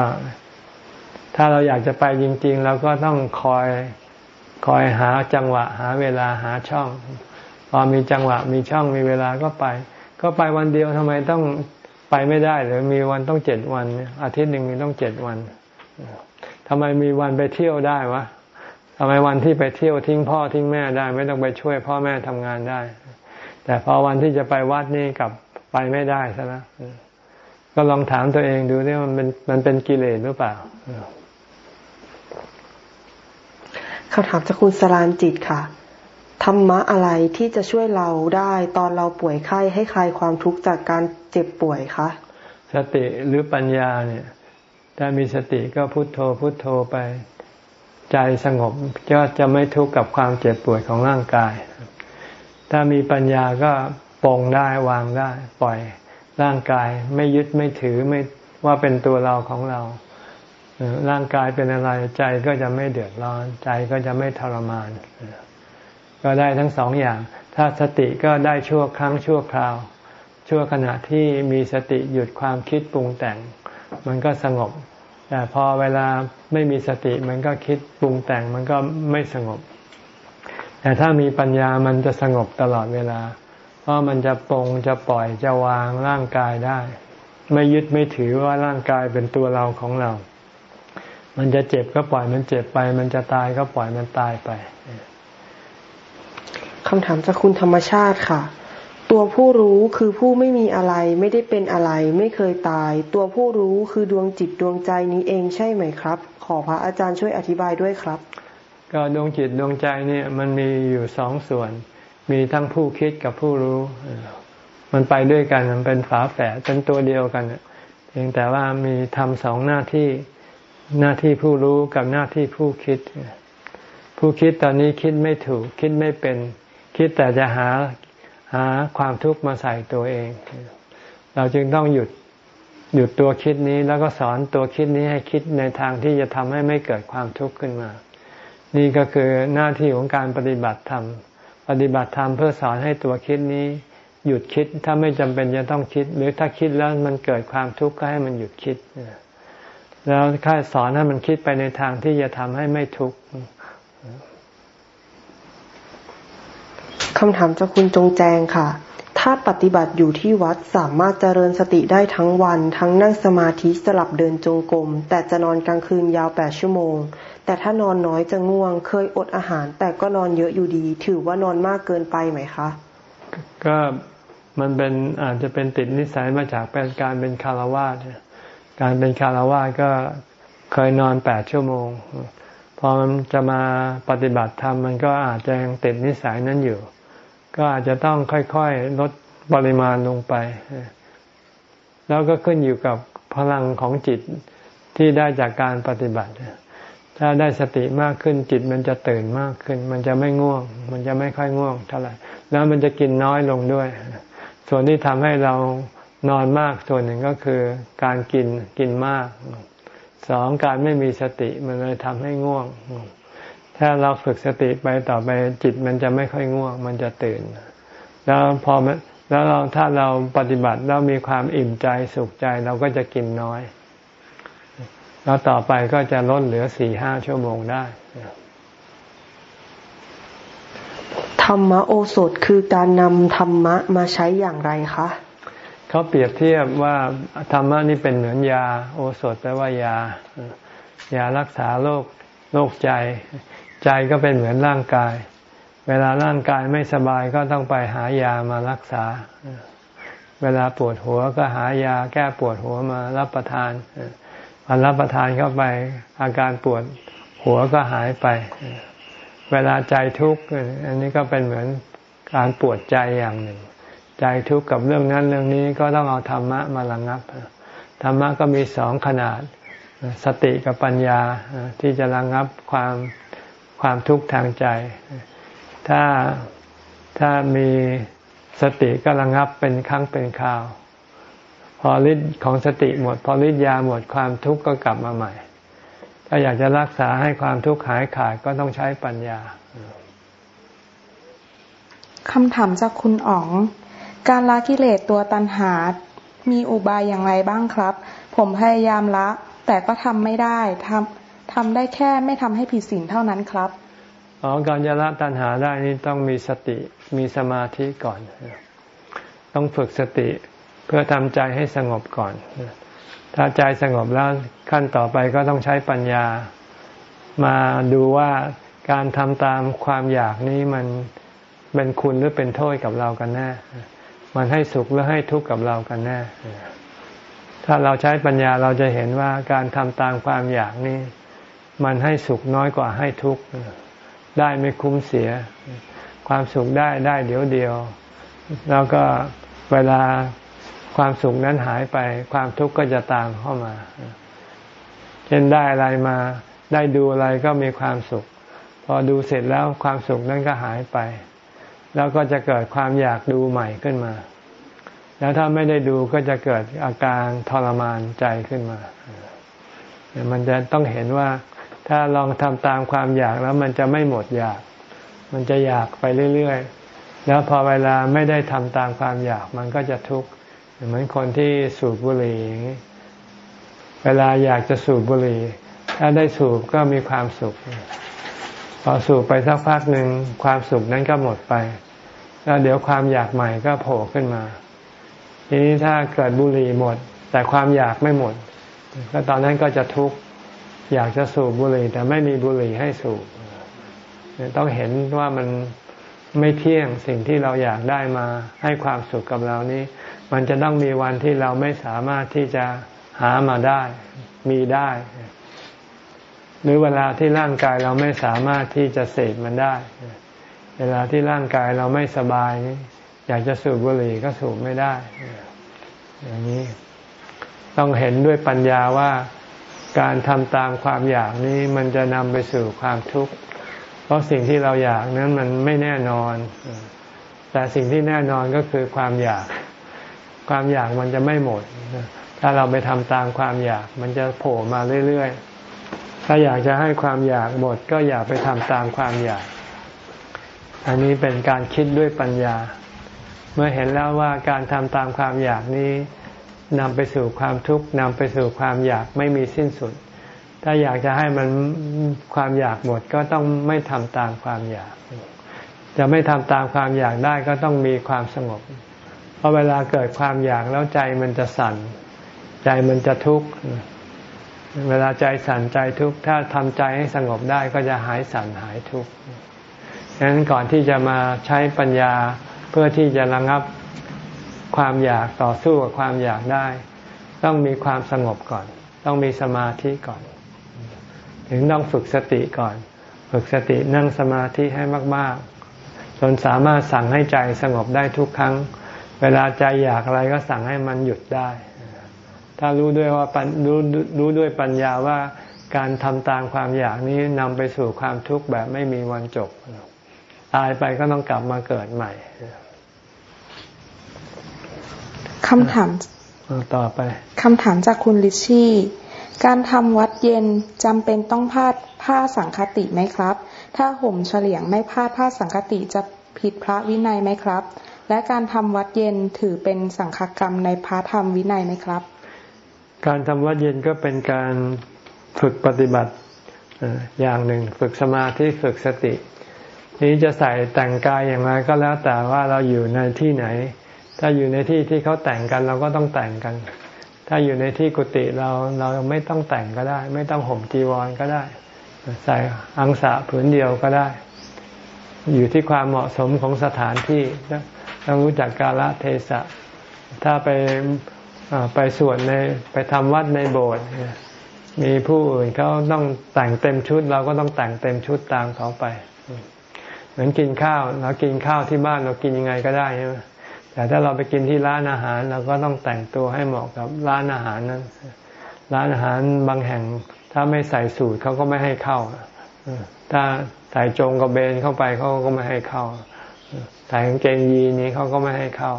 ถ้าเราอยากจะไปจริง ๆ เราก็ต้องคอยคอยหาจังหวะ หาเวลาหาช่อง พอมีจังหวะมีช่องมีเวลาก็ไป ก็ไปวันเดียวทำไมต้องไปไม่ได้หรือมีวันต้องเจ็ดวัน อาทิตย์หนึ่งมีต้องเจ็ดวัน ทำไมมีวันไปเที่ยวได้วะทำไมวันที่ไปเที่ยวทิ้งพ่อทิ้งแม่ได้ ไม่ต้องไปช่วยพ่อแม่ทำงานได้ แต่พอวันที่จะไปวัดนี่กลับไปไม่ได้ซะแล้วก็ลองถามตัวเองดูนี่มันเป็นมันเป็นกิเลสหรือเปล่าคำถามจากคุณสรานจิตค่ะ ธรรมะอะไรที่จะช่วยเราได้ตอนเราป่วยไข้ให้คลายความทุกข์จากการเจ็บป่วยคะ สติหรือปัญญาเนี่ย ถ้ามีสติก็พุโทโธพุโทโธไป ใจสงบก็จะไม่ทุกข์กับความเจ็บปวยของร่างกาย ถ้ามีปัญญาก็ปรงได้วางได้ ปล่อยร่างกายไม่ยึดไม่ถือไม่ว่าเป็นตัวเราของเรา ร่างกายเป็นอะไรใจก็จะไม่เดือดร้อน ใจก็จะไม่ทรมาน ก็ได้ทั้งสองอย่าง ถ้าสติก็ได้ชั่วครั้งชั่วคราว ชั่วขณะที่มีสติหยุดความคิดปรุงแต่ง มันก็สงบ แต่พอเวลาไม่มีสติมันก็คิดปรุงแต่งมันก็ไม่สงบ แต่ถ้ามีปัญญามันจะสงบตลอดเวลา เพราะมันจะปรงจะปล่อยจะวางร่างกายได้ ไม่ยึดไม่ถือว่าร่างกายเป็นตัวเราของเรา มันจะเจ็บก็ปล่อยมันเจ็บไป มันจะตายก็ปล่อยมันตายไปคำถามจากคุณธรรมชาติค่ะ ตัวผู้รู้คือผู้ไม่มีอะไร ไม่ได้เป็นอะไร ไม่เคยตาย ตัวผู้รู้คือดวงจิตดวงใจนี้เองใช่ไหมครับ ขอพระอาจารย์ช่วยอธิบายด้วยครับ ก็ดวงจิตดวงใจเนี่ยมันมีอยู่สองส่วน มีทั้งผู้คิดกับผู้รู้ มันไปด้วยกันมันเป็นฝาแฝดเป็นตัวเดียวกันเพียงแต่ว่ามีทำสองหน้าที่หน้าที่ผู้รู้กับหน้าที่ผู้คิด ผู้คิดตอนนี้คิดไม่ถูก คิดไม่เป็น คิดแต่จะหา หาความทุกข์มาใส่ตัวเอง เราจึงต้องหยุดหยุดตัวคิดนี้แล้วก็สอนตัวคิดนี้ให้คิดในทางที่จะทำให้ไม่เกิดความทุกข์ขึ้นมา นี่ก็คือหน้าที่ของการปฏิบัติธรรม ปฏิบัติธรรมเพื่อสอนให้ตัวคิดนี้ หยุดคิดถ้าไม่จำเป็นจะต้องคิด หรือถ้าคิดแล้วมันเกิดความทุกข์ก็ให้มันหยุดคิด แล้วค่อยสอนให้มันคิดไปในทางที่จะทำให้ไม่ทุกข์ คำถามจากคุณจงแจงค่ะ ถ้าปฏิบัติอยู่ที่วัดสามารถเจริญสติได้ทั้งวัน ทั้งนั่งสมาธิสลับเดินจงกรมแต่จะนอนกลางคืนยาวแปดชั่วโมง แต่ถ้านอนน้อยจะง่วง เคยอดอาหาร แต่ก็นอนเยอะอยู่ดี ถือว่านอนมากเกินไปไหมคะ ก็มันเป็นอาจจะเป็นติดนิสัยมาจากเป็นการเป็นคารวะเนี่ยการเป็นคารวะก็เคยนอนแปดชั่วโมงพอมันจะมาปฏิบัติธรรมมันก็อาจจะยังติดนิสัยนั้นอยู่ ก็อาจจะต้องค่อยๆลดปริมาณลงไป แล้วก็ขึ้นอยู่กับพลังของจิตที่ได้จากการปฏิบัติ ถ้าได้สติมากขึ้นจิตมันจะตื่นมากขึ้น มันจะไม่ง่วง มันจะไม่ค่อยง่วงเท่าไหร่ แล้วมันจะกินน้อยลงด้วย ส่วนที่ทำให้เรานอนมากส่วนหนึ่งก็คือการกินกินมาก สองการไม่มีสติมันเลยทำให้ง่วง ถ้าเราฝึกสติไปต่อไปจิตมันจะไม่ค่อยง่วง มันจะตื่น แล้วพอแล้วเราถ้าเราปฏิบัติแล้วมีความอิ่มใจสุขใจเราก็จะกินน้อย แล้วต่อไปก็จะลดเหลือสี่ห้าชั่วโมงได้ธรรมโอสถคือการนำธรรมะมาใช้อย่างไรคะเขาเปรียบเทียบว่าธรรมะนี่เป็นเหมือนยา โอสถแปลว่ายา ยารักษาโรคโรคใจ ใจก็เป็นเหมือนร่างกาย เวลาร่างกายไม่สบายก็ต้องไปหายามารักษา เวลาปวดหัวก็หายาแก้ปวดหัวมารับประทานพอรับประทานเข้าไปอาการปวดหัวก็หายไป เวลาใจทุกข์อันนี้ก็เป็นเหมือนการปวดใจอย่างหนึ่ง ใจทุกข์กับเรื่องนั้นเรื่องนี้ก็ต้องเอาธรรมะมาระงับธรรมะก็มีสองขนาด สติกับปัญญาที่จะระงับความ ความทุกข์ทางใจ ถ้าถ้ามีสติก็ระงับเป็นครั้งเป็นคราว พอฤทธิ์ของสติหมด พอฤทธิ์ยาหมดความทุกข์ก็กลับมาใหม่ ถ้าอยากจะรักษาให้ความทุกข์หายขาดก็ต้องใช้ปัญญาคำถามจากคุณอ๋อง การละกิเลสตัวตัณหา มีอุบายอย่างไรบ้างครับ ผมพยายามละ แต่ก็ทำไม่ได้ทำ ทำได้แค่ไม่ทำให้ผิดศีลเท่านั้นครับอ๋อการจะละตัณหาได้นี่ต้องมีสติมีสมาธิก่อน ต้องฝึกสติเพื่อทำใจให้สงบก่อน ถ้าใจสงบแล้วขั้นต่อไปก็ต้องใช้ปัญญามาดูว่าการทำตามความอยากนี้มันเป็นคุณหรือเป็นโทษกับเรากันแน่ มันให้สุขหรือให้ทุกข์กับเรากันแน่ ถ้าเราใช้ปัญญาเราจะเห็นว่าการทำตามความอยากนี่ มันให้สุขน้อยกว่าให้ทุกข์ได้ไม่คุ้มเสีย ความสุขได้ได้เดี๋ยวเดียว แล้วก็เวลาความสุขนั้นหายไป ความทุกข์ก็จะตามเข้ามา เช่นได้อะไรมา ได้ดูอะไรก็มีความสุข พอดูเสร็จแล้วความสุขนั้นก็หายไป แล้วก็จะเกิดความอยากดูใหม่ขึ้นมา แล้วถ้าไม่ได้ดูก็จะเกิดอาการทรมานใจขึ้นมา มันจะต้องเห็นว่า ถ้าลองทำตามความอยากแล้วมันจะไม่หมดอยาก มันจะอยากไปเรื่อยๆ แล้วพอเวลาไม่ได้ทำตามความอยากมันก็จะทุกข์เหมือนคนที่สูบบุหรี่เวลาอยากจะสูบบุหรี่ ถ้าได้สูบก็มีความสุข พอสูบไปสักพักหนึ่งความสุขนั้นก็หมดไป แล้วเดี๋ยวความอยากใหม่ก็โผล่ขึ้นมา ทีนี้ถ้าเกิดบุหรี่หมด แต่ความอยากไม่หมด ก็ตอนนั้นก็จะทุกข์ อยากจะสูบบุหรี่แต่ไม่มีบุหรี่ให้สูบต้องเห็นว่ามันไม่เที่ยงสิ่งที่เราอยากได้มาให้ความสุขกับเรานี้ มันจะต้องมีวันที่เราไม่สามารถที่จะหามาได้ มีได้ หรือเวลาที่ร่างกายเราไม่สามารถที่จะเสพมันได้ เวลาที่ร่างกายเราไม่สบายนี้อยากจะสูบบุหรี่ก็สูบไม่ได้ อย่างนี้ ต้องเห็นด้วยปัญญาว่า การทำตามความอยากนี้มันจะนำไปสู่ความทุกข์ เพราะสิ่งที่เราอยากนั้นมันไม่แน่นอน แต่สิ่งที่แน่นอนก็คือความอยาก ความอยากมันจะไม่หมด ถ้าเราไปทำตามความอยาก มันจะโผล่มาเรื่อยๆ ถ้าอยากจะให้ความอยากหมด ก็อย่าไปทำตามความอยาก อันนี้เป็นการคิดด้วยปัญญา เมื่อเห็นแล้วว่าการทำตามความอยากนี้ นำไปสู่ความทุกข์นำไปสู่ความอยากไม่มีสิ้นสุด ถ้าอยากจะให้มันความอยากหมดก็ต้องไม่ทำตามความอยาก จะไม่ทำตามความอยากได้ก็ต้องมีความสงบ เพราะเวลาเกิดความอยากแล้วใจมันจะสั่น ใจมันจะทุกข์เวลาใจสั่นใจทุกข์ถ้าทำใจให้สงบได้ก็จะหายสั่นหายทุกข์ดังนั้นก่อนที่จะมาใช้ปัญญาเพื่อที่จะระงับ ความอยากต่อสู้กับความอยากได้ ต้องมีความสงบก่อน ต้องมีสมาธิก่อน ถึงต้องฝึกสติก่อน ฝึกสตินั่งสมาธิให้มาก ๆ จนสามารถสั่งให้ใจสงบได้ทุกครั้ง เวลาใจอยากอะไรก็สั่งให้มันหยุดได้ ถ้ารู้ด้วยว่ารู้รู้ด้วยปัญญาว่าการทำตามความอยากนี้นำไปสู่ความทุกข์แบบไม่มีวันจบ ตายไปก็ต้องกลับมาเกิดใหม่ คำถามต่อไปคำถามจากคุณลิชี่ การทำวัดเย็นจำเป็นต้องพาดผ้าสังคติไหมครับ ถ้าห่มเฉลียงไม่พาดผ้าสังคติจะผิดพระวินัยไหมครับ และการทำวัดเย็นถือเป็นสังฆกรรมในพระธรรมวินัยไหมครับ การทำวัดเย็นก็เป็นการฝึกปฏิบัติอย่างหนึ่งฝึกสมาธิฝึกสติ นี้จะใส่แต่งกายอย่างไรก็แล้วแต่ว่าเราอยู่ในที่ไหน ถ้าอยู่ในที่ที่เขาแต่งกันเราก็ต้องแต่งกัน ถ้าอยู่ในที่กุฏิเราเราไม่ต้องแต่งก็ได้ ไม่ต้องห่มจีวรก็ได้ ใส่อังสะผืนเดียวก็ได้ อยู่ที่ความเหมาะสมของสถานที่ต้องรู้จักกาลเทศะ ถ้าไปไปสวดในไปทำวัดในโบสถ์มีผู้อื่นเขาต้องแต่งเต็มชุด เราก็ต้องแต่งเต็มชุดตามเขาไป เหมือนกินข้าวเรากินข้าวที่บ้านเรากินยังไงก็ได้ใช่ไหม แต่ถ้าเราไปกินที่ร้านอาหารเราก็ต้องแต่งตัวให้เหมาะกับร้านอาหารนั้น ร้านอาหารบางแห่ง ถ้าไม่ใส่สูตรเขาก็ไม่ให้เข้า ถ้าใส่จงกระเบนเข้าไปเขาก็ไม่ให้เข้า ใส่กางเกงยีนี้เขาก็ไม่ให้เข้า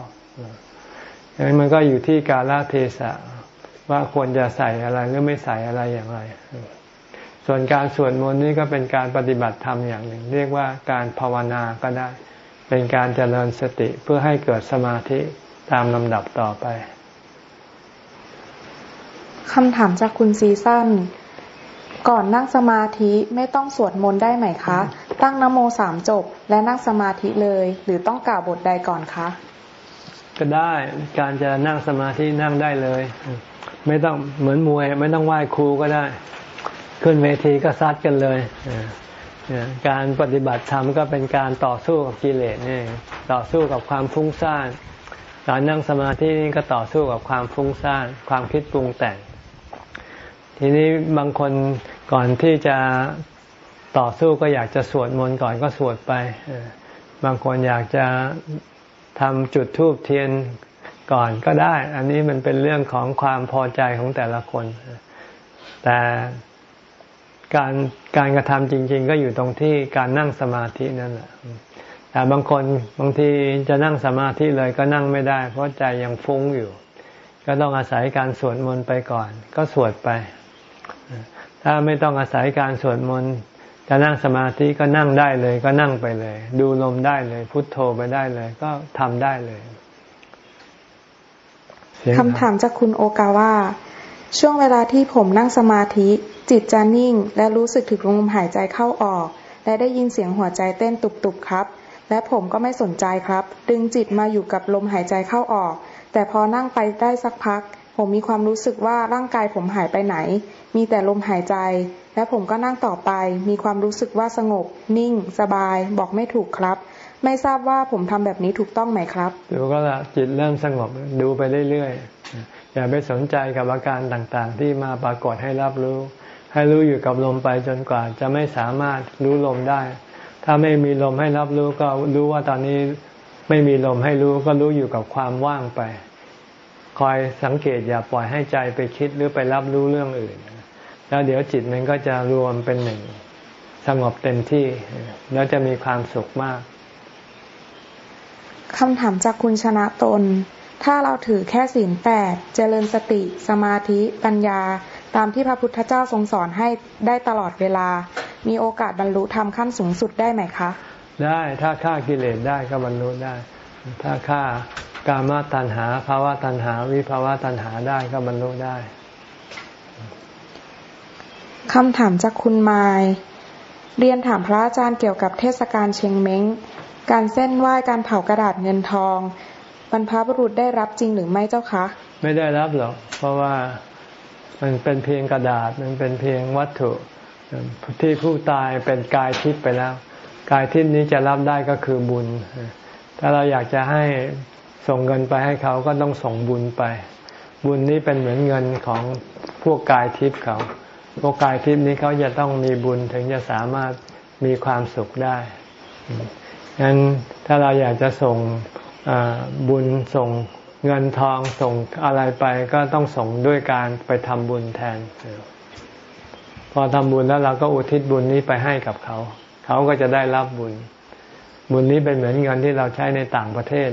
ดังนั้นมันก็อยู่ที่กาลเทศะว่าควรจะใส่อะไรหรือไม่ใส่อะไรอย่างไร ส่วนการสวดมนต์นี่ก็เป็นการปฏิบัติธรรมอย่างหนึ่ง เรียกว่าการภาวนาก็ได้ เป็นการเจริญสติเพื่อให้เกิดสมาธิตามลำดับต่อไปคำถามจากคุณซีซั่นก่อนนั่งสมาธิไม่ต้องสวดมนต์ได้ไหมคะ ตั้งนโมสามจบและนั่งสมาธิเลย หรือต้องกล่าวบทใดก่อนคะก็ได้การจะนั่งสมาธินั่งได้เลย ไม่ต้องเหมือนมวย ไม่ต้องไหว้ครูก็ได้ ขึ้นเวทีก็ซัดกันเลย การปฏิบัติธรรมก็เป็นการต่อสู้กับกิเลสนี่ต่อสู้กับความฟุ้งซ่านการนั่งสมาธินี่ก็ต่อสู้กับความฟุ้งซ่านความคิดปรุงแต่ง ทีนี้บางคนก่อนที่จะต่อสู้ก็อยากจะสวดมนต์ก่อนก็สวดไป บางคนอยากจะทำจุดทูบเทียนก่อนก็ได้ อันนี้มันเป็นเรื่องของความพอใจของแต่ละคน แต่ การการกระทำจริง ๆ ก็อยู่ตรงที่การนั่งสมาธินั่นแหละแต่บางคนบางทีจะนั่งสมาธิเลยก็นั่งไม่ได้ เพราะใจยังฟุ้งอยู่ ก็ต้องอาศัยการสวดมนต์ไปก่อน ก็สวดไป ถ้าไม่ต้องอาศัยการสวดมนต์จะนั่งสมาธิก็นั่งได้เลย ก็นั่งไปเลย ดูลมได้เลย พุทโธไปได้เลย ก็ทำได้เลยคำถามจากคุณโอกาว่า ช่วงเวลาที่ผมนั่งสมาธิ จิตจะนิ่ง และรู้สึกถึงลมหายใจเข้าออก และได้ยินเสียงหัวใจเต้นตุบๆครับ และผมก็ไม่สนใจครับ ดึงจิตมาอยู่กับลมหายใจเข้าออก แต่พอนั่งไปได้สักพัก ผมมีความรู้สึกว่าร่างกายผมหายไปไหน มีแต่ลมหายใจ และผมก็นั่งต่อไป มีความรู้สึกว่าสงบ นิ่ง สบาย บอกไม่ถูกครับ ไม่ทราบว่าผมทำแบบนี้ถูกต้องไหมครับดูก็ละจิตเริ่มสงบดูไปเรื่อยๆ อย่าไปสนใจกับอาการต่างๆ ที่มาปรากฏให้รับรู้ ให้รู้อยู่กับลมไปจนกว่า จะไม่สามารถรู้ลมได้ ถ้าไม่มีลมให้รับรู้ก็รู้ว่าตอนนี้ไม่มีลมให้รู้ก็รู้อยู่กับความว่างไป คอยสังเกตอย่าปล่อยให้ใจไปคิดหรือไปรับรู้เรื่องอื่น แล้วเดี๋ยวจิตมันก็จะรวมเป็นหนึ่ง สงบเต็มที่ แล้วจะมีความสุขมากคำถามจากคุณชนะตน ถ้าเราถือแค่ศีลแปดเจริญสติ สมาธิปัญญา ตามที่พระพุทธเจ้าทรงสอนให้ได้ตลอดเวลา มีโอกาสบรรลุธรรมขั้นสูงสุดได้ไหมคะ ได้ถ้าฆ่ากิเลสได้ก็บรรลุได้ ถ้าฆ่ากามตัณหาภาวะตัณหา วิภาวะตัณหาได้ก็บรรลุได้คำถามจากคุณไมาย เรียนถามพระอาจารย์เกี่ยวกับเทศกาลเชงเม้ง การเส้นไหว้การเผากระดาษเงินทอง บรรพบุรุษได้รับจริงหรือไม่เจ้าคะ ไม่ได้รับหรอก เพราะว่ามันเป็นเพียงกระดาษ มันเป็นเพียงวัตถุ ที่ผู้ตายเป็นกายทิพย์ไปแล้ว กายทิพย์นี้จะรับได้ก็คือบุญ ถ้าเราอยากจะให้ส่งเงินไปให้เขาก็ต้องส่งบุญไป บุญนี้เป็นเหมือนเงินของพวกกายทิพย์เขา พวกกายทิพย์นี้เขาจะต้องมีบุญถึงจะสามารถมีความสุขได้งั้นถ้าเราอยากจะส่ง บุญส่งเงินทองส่งอะไรไปก็ต้องส่งด้วยการไปทำบุญแทน พอทำบุญแล้วเราก็อุทิศบุญนี้ไปให้กับเขา เขาก็จะได้รับบุญ บุญนี้เป็นเหมือนเงินที่เราใช้ในต่างประเทศ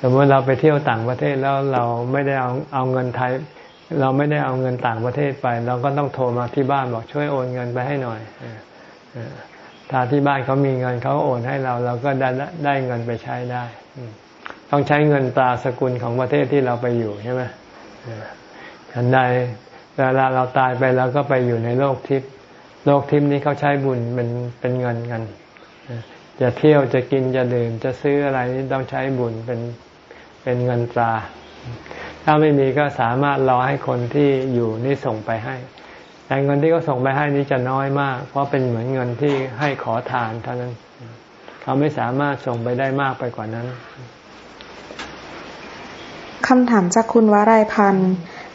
สมมติเราไปเที่ยวต่างประเทศแล้วเราไม่ได้เอาเอาเงินไทย เราไม่ได้เอาเงินต่างประเทศไป เราก็ต้องโทรมาที่บ้านบอกช่วยโอนเงินไปให้หน่อยถ้าที่บ้านเขามีเงินเขาโอนให้เรา เราก็ได้ได้เงินไปใช้ได้ ต้องใช้เงินตราสกุลของประเทศที่เราไปอยู่ใช่ไหมฉันใดเวลาเราตายไปเราก็ไปอยู่ในโลกทิพย์โลกทิพย์นี้เขาใช้บุญเป็นเป็นเงินกันจะเที่ยวจะกินจะดื่มจะซื้ออะไรนี่ต้องใช้บุญเป็นเป็นเงินตรา ถ้าไม่มีก็สามารถรอให้คนที่อยู่นี่ส่งไปให้แต่เงินที่เขาส่งไปให้นี้จะน้อยมาก เพราะเป็นเหมือนเงินที่ให้ขอทานเท่านั้น เขาไม่สามารถส่งไปได้มากไปกว่านั้น คำถามจากคุณวรายพันธ์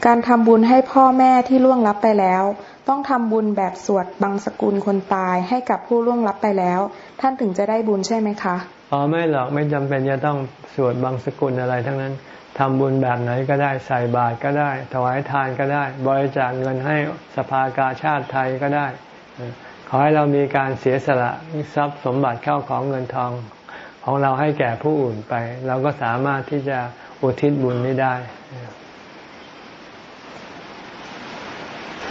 การทำบุญให้พ่อแม่ที่ล่วงลับไปแล้ว ต้องทำบุญแบบสวดบังสกุลคนตายให้กับผู้ล่วงลับไปแล้ว ท่านถึงจะได้บุญใช่ไหมคะ อ๋อไม่หรอกไม่จำเป็นจะต้องสวดบังสกุลอะไรทั้งนั้นทำบุญแบบไหนก็ได้ใส่บาตรก็ได้ ถวายทานก็ได้ บริจาคเงินให้สภากาชาติไทยก็ได้ ขอให้เรามีการเสียสละทรัพย์สมบัติเข้าของเงินทอง ของเราให้แก่ผู้อื่นไป เราก็สามารถที่จะ อุทิศบุญนี้ได้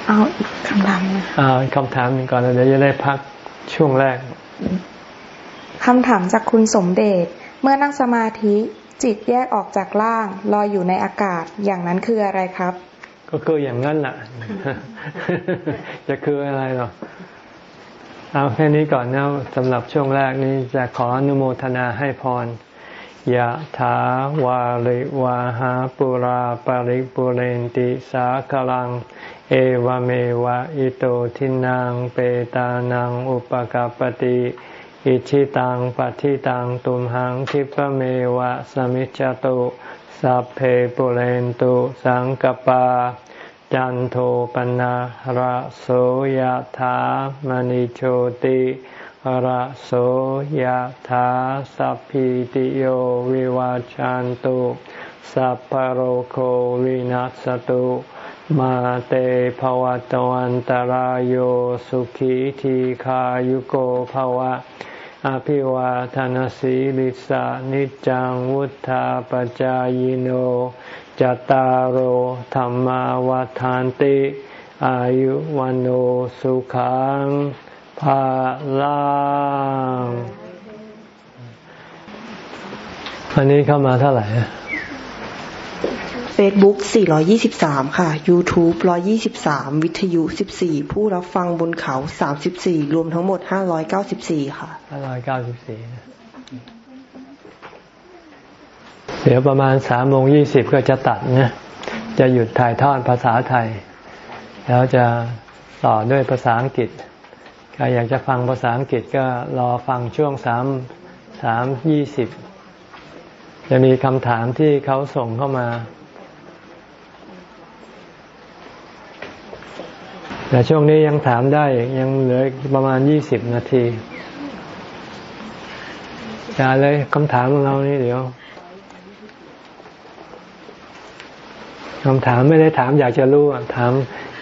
เอาอีกคำถามนะอ่าคำถามก่อนเดี๋ยวจะได้พักช่วงแรกคำถามจากคุณสมเดชเมื่อนั่งสมาธิจิตแยกออกจากร่างลอยอยู่ในอากาศอย่างนั้นคืออะไรครับ ก็คืออย่างนั้นแหละจะคืออะไรหรอเอาแค่นี้ก่อนนะสำหรับช่วงแรกนี้จะขออนุโมทนาให้พร ยะถาวาริวาหาปุราปาริปุเรนติสาคลัง เอวเมวะอิโตทินังเปตานังอุปกาปติอิชิตังปฏิตังตุมหังคิปเมวะสมิจจตุสัพเพปุเรนตุสังกปา จันโทปนะระโสยธามณิโชติ ระโสยธาสัพพิติโยวิวาจันตุ สัพพโรโควินัสตุ มาเตภวตวันตารโยสุขีทีขายุโกภวะ อภิวาทานสีลิสานิจังวุธาปจายโน จตารโหธรรมวาทานติ อายุวันโอสุขัง ภาลังอันนี้เข้ามาเท่าไหร่ Facebook 423 ค่ะ YouTube 123 วิทยุ 14 ผู้รับฟังบนเขา 34 รวมทั้งหมด 594 ค่ะ 594เดี๋ยวประมาณ3โมง20ก็จะตัดนะ จะหยุดถ่ายทอดภาษาไทย แล้วจะต่อด้วยภาษาอังกฤษใครอยากจะฟังภาษาอังกฤษก็รอฟังช่วง3 3 20จะมีคำถามที่เขาส่งเข้ามาแต่ช่วงนี้ยังถามได้ยังเหลือประมาณยี่สิบนาทีอย่าเลยคำถามของเรานี่เดี๋ยวคำถามไม่ได้ถามอยากจะรู้ถาม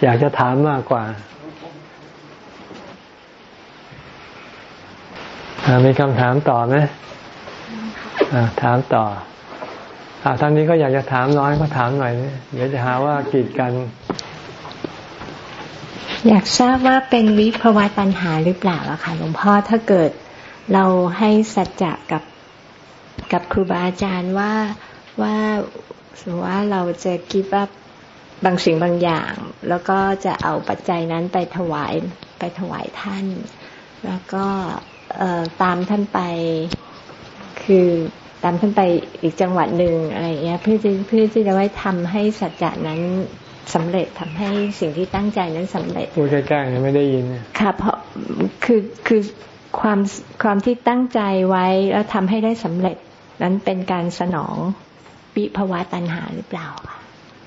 อยากจะถามมากกว่า มีคำถามต่อไหมถามต่ออาท่านนี้ก็อยากจะถามน้อยก็ถามหน่อย เดี๋ยวจะหาว่ากีดกัน อยากทราบว่าเป็นวิภวะตัณหาหรือเปล่าอะค่ะหลวงพ่อถ้าเกิดเราให้สัจจะกับกับครูบาอาจารย์ว่าว่าสมมติว่าเราจะคิดว่าบางสิ่งบางอย่าง แล้วก็จะเอาปัจจัยนั้นไปถวายไปถวายท่าน แล้วก็ ตามท่านไป คือตามท่านไปอีกจังหวัดหนึ่งอะไรเงี้ย เพื่อจะเพื่อที่จะไว้ทำให้สัจจะนั้นสำเร็จทำให้สิ่งที่ตั้งใจนั้นสำเร็จพูดใกล้ๆไม่ได้ยินค่ะเพราะคือคือความความที่ตั้งใจไว้แล้วทำให้ได้สำเร็จ นั้นเป็นการสนองวิภาวะตัณหาหรือเปล่าคะ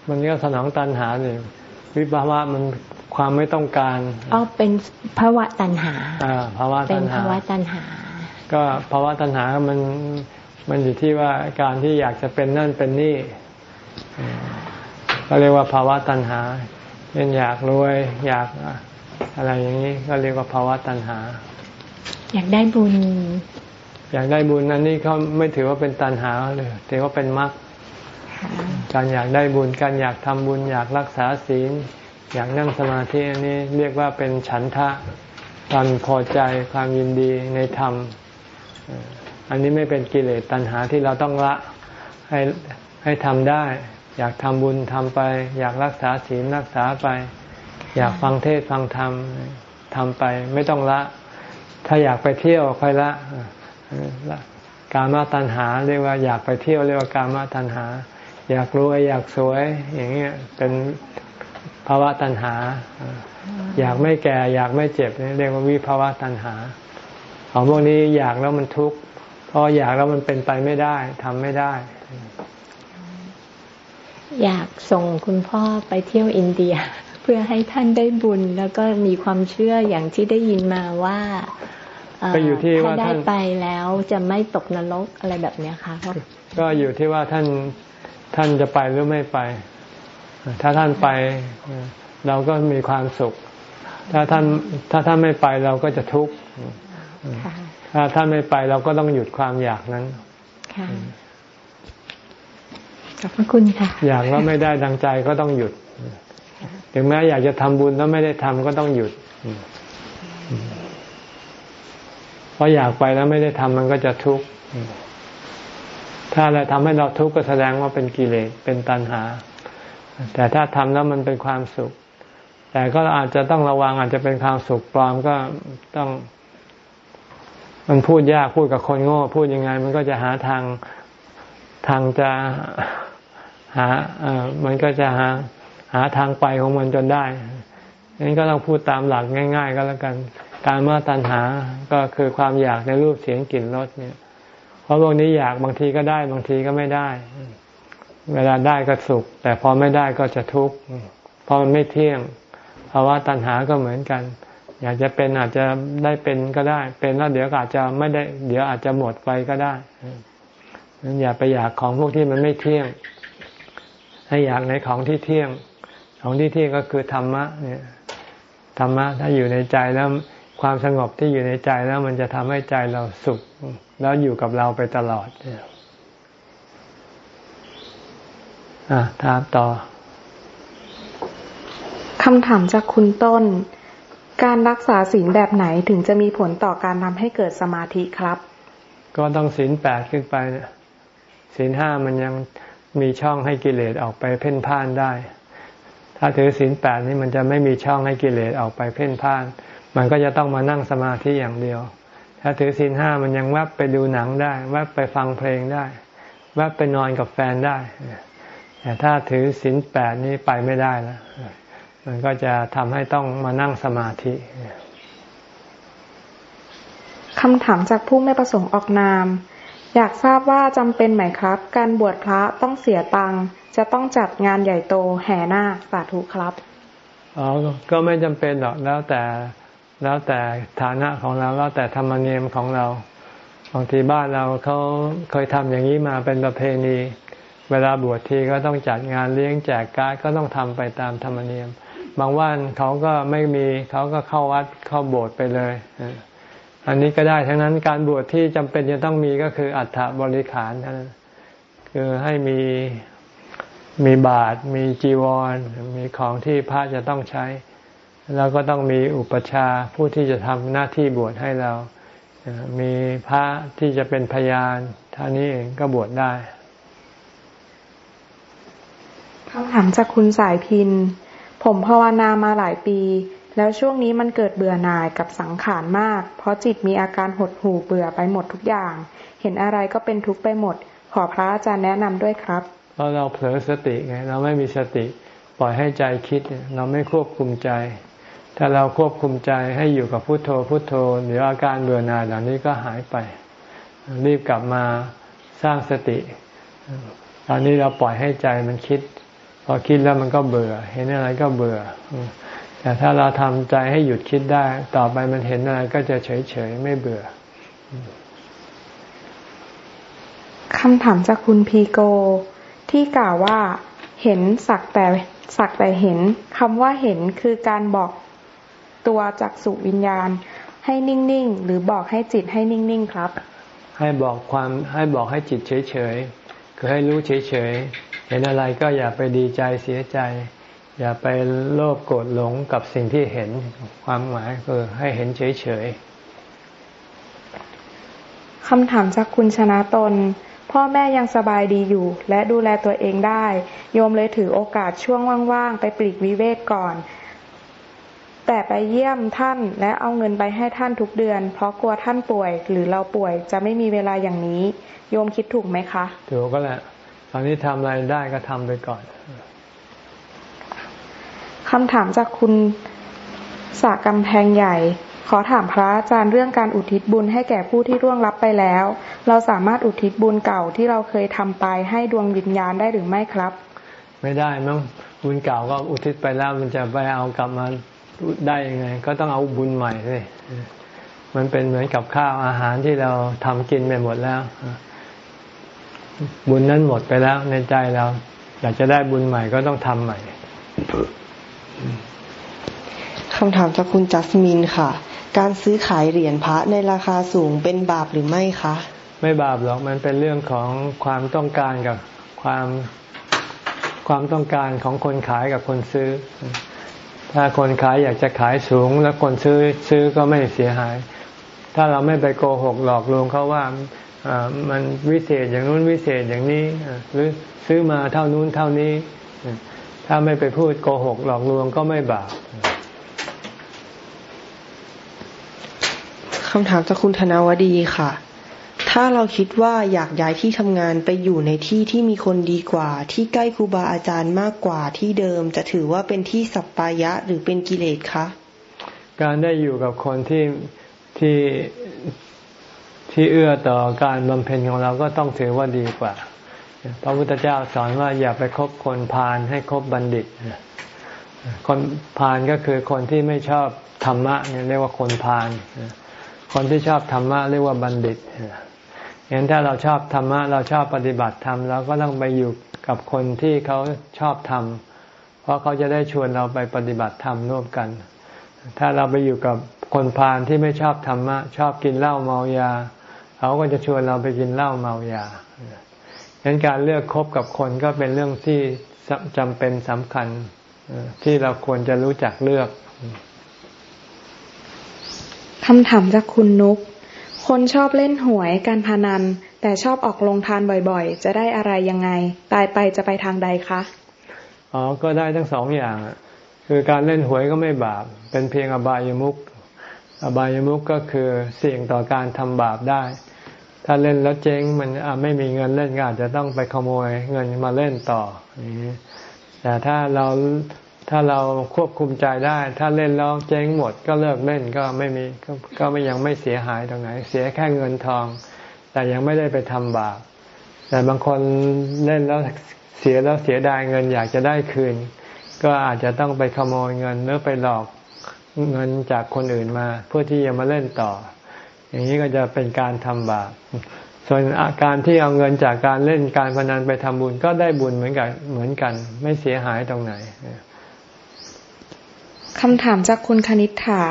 มันก็สนองตัณหาเนี่ยวิภาวะมัน ความไม่ต้องการอ๋อเป็นภาวะตัณหาอ่าภาวะตัณหาเป็นภาวะตัณหา ก็ภาวะตัณหามันมันอยู่ที่ว่าการที่อยากจะเป็นนั่นเป็นนี่ก็เรียกว่าภาวะตัณหาเช่นอยากรวยอยากอะไรอย่างนี้ก็เรียกว่าภาวะตัณหา อยากได้บุญ อยากได้บุญนั้นนี่เขาไม่ถือว่าเป็นตัณหาเลยถือว่าเป็นมรรคการอยากได้บุญการอยากทำบุญ อยากรักษาศีล อยากนั่งสมาธิอันนี้เรียกว่าเป็นฉันทะความพอใจความยินดีในธรรม อันนี้ไม่เป็นกิเลสตัณหาที่เราต้องละให้ให้ทำได้ อยากทำบุญทำไป อยากรักษาศีลรักษาไป อยากฟังเทศฟังธรรมทำไปไม่ต้องละ ถ้าอยากไปเที่ยวค่อยละการมาตัณหา เรียกว่าอยากไปเที่ยวเรียกว่าการมาตัณหา อยากรวยอยากสวยอย่างเงี้ยเป็นาวะตัณหา อยากไม่แก่อยากไม่เจ็บเรียกว่าวิภาวะตัณหาของพวกนี้อยากแล้วมันทุกข์เพราะอยากแล้วมันเป็นไปไม่ได้ทำไม่ได้ อยากส่งคุณพ่อไปเที่ยวอินเดีย เพื่อให้ท่านได้บุญ แล้วก็มีความเชื่ออย่างที่ได้ยินมาว่าก็อยู่ที่ว่าท่านได้ไปแล้วจะไม่ตกนรกอะไรแบบเนี้ยค่ะก็อยู่ที่ว่าท่านท่านจะไปหรือไม่ไป ถ้าท่านไปเราก็มีความสุข ถ้าท่านถ้าท่านไม่ไปเราก็จะทุกข์ถ้าท่านไม่ไปเราก็ต้องหยุดความอยากนั้นขอบพระคุณค่ะ อยากว่าไม่ได้ดังใจก็ต้องหยุด ถึงแม้อยากจะทำบุญแล้วไม่ได้ทำก็ต้องหยุดเพราะอยากไปแล้วไม่ได้ทำมันก็จะทุกข์ถ้าอะไรทำให้เราทุกข์ก็แสดงว่าเป็นกิเลสเป็นตัณหา แต่ถ้าทำแล้วมันเป็นความสุข แต่ก็อาจจะต้องระวังอาจจะเป็นความสุขปลอมก็ต้อง มันพูดยากพูดกับคนโง่ พูดยังไง มันก็จะหาทางทางจะหาเออมันก็จะหาหาทางไปของมันจนได้งั้นก็ต้องพูดตามหลักง่าย ๆ ก็แล้วกัน การมาตัณหาก็คือความอยากในรูปเสียงกลิ่นรสเนี่ย เพราะพวกนี้อยากบางทีก็ได้บางทีก็ไม่ได้ เวลาได้ก็สุข แต่พอไม่ได้ก็จะทุกข์เพราะมันไม่เที่ยงภาวะตัณหาก็เหมือนกัน อยากจะเป็นอาจจะได้เป็นก็ได้ เป็นแล้วเดี๋ยวอาจจะไม่ได้ เดี๋ยวอาจจะหมดไปก็ได้นั้นอย่าไปอยากของพวกที่มันไม่เที่ยง ให้อยากในของที่เที่ยง ของที่เที่ยงก็คือธรรมะเนี่ยธรรมะถ้าอยู่ในใจแล้วความสงบที่อยู่ในใจแล้วมันจะทำให้ใจเราสุข แล้วอยู่กับเราไปตลอด อะถามต่อคำถามจากคุณต้น การรักษาศีลแบบไหนถึงจะมีผลต่อการทำให้เกิดสมาธิครับ ก็ต้องศีลแปดขึ้นไปศีลห้ามันยังมีช่องให้กิเลสออกไปเพ่นพ่านได้ ถ้าถือศีลแปดนี่มันจะไม่มีช่องให้กิเลสออกไปเพ่นพ่าน มันก็จะต้องมานั่งสมาธิอย่างเดียว ถ้าถือศีลห้ามันยังแวบไปดูหนังได้ แวบไปฟังเพลงได้ แวบไปนอนกับแฟนได้ แต่ถ้าถือศีลแปดนี่ไปไม่ได้แล้วมันก็จะทำให้ต้องมานั่งสมาธิคำถามจากผู้ไม่ประสงค์ออกนาม อยากทราบว่าจำเป็นไหมครับ การบวชพระต้องเสียตังค์จะต้องจัดงานใหญ่โตแห่หน้าสาธุครับอ๋อก็ไม่จำเป็นหรอกแล้วแต่แล้วแต่ฐานะของเราแล้วแต่ธรรมเนียมของเราบางทีบ้านเราเขาเคยทำอย่างนี้มาเป็นประเพณี เวลาบวชทีก็ต้องจัดงานเลี้ยงแจกการ์ดก็ต้องทำไปตามธรรมเนียม บางวันเขาก็ไม่มีเขาก็เข้าวัดเข้าโบสถ์ไปเลย อันนี้ก็ได้ทั้งนั้นการบวชที่จำเป็นจะต้องมีก็คืออัฐบริขารเท่านั้นคือให้มีมีบาตรมีจีวร มีของที่พระจะต้องใช้ แล้วก็ต้องมีอุปชาผู้ที่จะทำหน้าที่บวชให้เรา มีพระที่จะเป็นพยานท่านี้เองก็บวชได้ คำถามจากคุณสายพิน ผมภาวนามาหลายปี แล้วช่วงนี้มันเกิดเบื่อหน่ายกับสังขารมาก เพราะจิตมีอาการหดหู่เบื่อไปหมดทุกอย่าง เห็นอะไรก็เป็นทุกข์ไปหมด ขอพระอาจารย์แนะนำด้วยครับเพราะเราเผลอสติไงเราไม่มีสติปล่อยให้ใจคิดเราไม่ควบคุมใจ ถ้าเราควบคุมใจให้อยู่กับพุโทโธพุโทโธเดี๋ยวอาการเบื่อหน่ายเหล่านี้ก็หายไป รีบกลับมาสร้างสติ ตอนนี้เราปล่อยให้ใจมันคิด พอคิดแล้วมันก็เบื่อ เห็นอะไรก็เบื่อ แต่ถ้าเราทำใจให้หยุดคิดได้ ต่อไปมันเห็นอะไรก็จะเฉยเฉยไม่เบื่อคำถามจากคุณพีโก ที่กล่าวว่า เห็นสักแต่สักแต่เห็นคำว่าเห็นคือการบอกตัวจากสุวิญญาณ ให้นิ่งๆ หรือบอกให้จิตให้นิ่งๆ ครับ ให้บอกความให้บอกให้จิตเฉยๆคือให้รู้เฉย เห็นอะไรก็อย่าไปดีใจเสียใจ อย่าไปโลภโกรธหลงกับสิ่งที่เห็นความหมายคือให้เห็นเฉยๆคำถามจากคุณชนะตน พ่อแม่ยังสบายดีอยู่ และดูแลตัวเองได้ โยมเลยถือโอกาสช่วงว่างๆ ไปปลีกวิเวกก่อนแต่ไปเยี่ยมท่านและเอาเงินไปให้ท่านทุกเดือน เพราะกลัวท่านป่วยหรือเราป่วยจะไม่มีเวลาอย่างนี้ โยมคิดถูกไหมคะ ถูกก็แหละ ตอนนี้ทำอะไรได้ก็ทำไปก่อนคำถามจากคุณสากำแพงใหญ่ ขอถามพระอาจารย์เรื่องการอุทิศบุญให้แก่ผู้ที่ร่วงลับไปแล้ว เราสามารถอุทิศบุญเก่าที่เราเคยทำไปให้ดวงวิญญาณได้หรือไม่ครับ ไม่ได้มั้งบุญเก่าก็อุทิศไปแล้วมันจะไปเอากลับมาได้ยังไง ก็ต้องเอาบุญใหม่สิมันเป็นเหมือนกับข้าวอาหารที่เราทำกินไปหมดแล้ว บุญนั้นหมดไปแล้วในใจเรา อยากจะได้บุญใหม่ก็ต้องทำใหม่คำถามจากคุณจัสมินค่ะ การซื้อขายเหรียญพระในราคาสูงเป็นบาปหรือไม่คะ ไม่บาปหรอกมันเป็นเรื่องของความต้องการกับความความต้องการของคนขายกับคนซื้อ ถ้าคนขายอยากจะขายสูง แล้วคนซื้อซื้อก็ไม่เสียหาย ถ้าเราไม่ไปโกหกหลอกลวงเขาว่า มันวิเศษอย่างนู้นวิเศษอย่างนี้หรือซื้อมาเท่านู้นเท่านี้ ถ้าไม่ไปพูดโกหกหลอกลวงก็ไม่บาปคำถามจากคุณธนาวดีค่ะถถ้าเราคิดว่าอยากย้ายที่ทำงานไปอยู่ในที่ที่มีคนดีกว่า ที่ใกล้ครูบาอาจารย์มากกว่าที่เดิม จะถือว่าเป็นที่สัปปายะหรือเป็นกิเลสคะ การได้อยู่กับคนที่ที่ ที่เอื้อต่อการบำเพ็ญของเราก็ต้องถือว่าดีกว่า พระพุทธเจ้าสอนว่าอย่าไปคบคนพาลให้คบบัณฑิต คนพาลก็คือคนที่ไม่ชอบธรรมะเนี่ยเรียกว่าคนพาลคนที่ชอบธรรมะเรียกว่าบัณฑิตเห็นถ้าเราชอบธรรมะเราชอบปฏิบัติธรรมเราก็ต้องไปอยู่กับคนที่เขาชอบธรรมเพราะเขาจะได้ชวนเราไปปฏิบัติธรรมร่วมกัน ถ้าเราไปอยู่กับคนพาลที่ไม่ชอบธรรมะ ชอบกินเหล้าเมายา เขาก็จะชวนเราไปกินเหล้าเมายาฉะนั้นการเลือกคบกับคนก็เป็นเรื่องที่จำเป็นสำคัญที่เราควรจะรู้จักเลือกคำถามจากคุณนุก คนชอบเล่นหวยการพนัน แต่ชอบออกลงทานบ่อยๆ จะได้อะไรยังไง ตายไปจะไปทางใดคะ อ๋อ ก็ได้ทั้งสองอย่าง คือการเล่นหวยก็ไม่บาป เป็นเพียงอบายามุขอบายามุขก็คือเสี่ยงต่อการทำบาปได้ ถ้าเล่นแล้วเจ๊งมันไม่มีเงินเล่นก็อาจจะต้องไปขโมยเงินมาเล่นต่อแต่ถ้าเราถ้าเราควบคุมใจได้ ถ้าเล่นแล้วเจ๊งหมดก็เลิกเล่นก็ไม่มีก็ไม่ยังไม่เสียหายตรงไหน เสียแค่เงินทอง แต่ยังไม่ได้ไปทำบาปแต่บางคนเล่นแล้วเสียแล้วเสียดายเงินอยากจะได้คืน ก็อาจจะต้องไปขโมยเงินหรือไปหลอกเงินจากคนอื่นมา เพื่อที่จะมาเล่นต่อ อย่างนี้ก็จะเป็นการทำบาป ส่วนอาการที่เอาเงินจากการเล่นการพนันไปทำบุญก็ได้บุญเหมือนกันเหมือนกัน ไม่เสียหายตรงไหนคำถามจากคุณคณิษฐา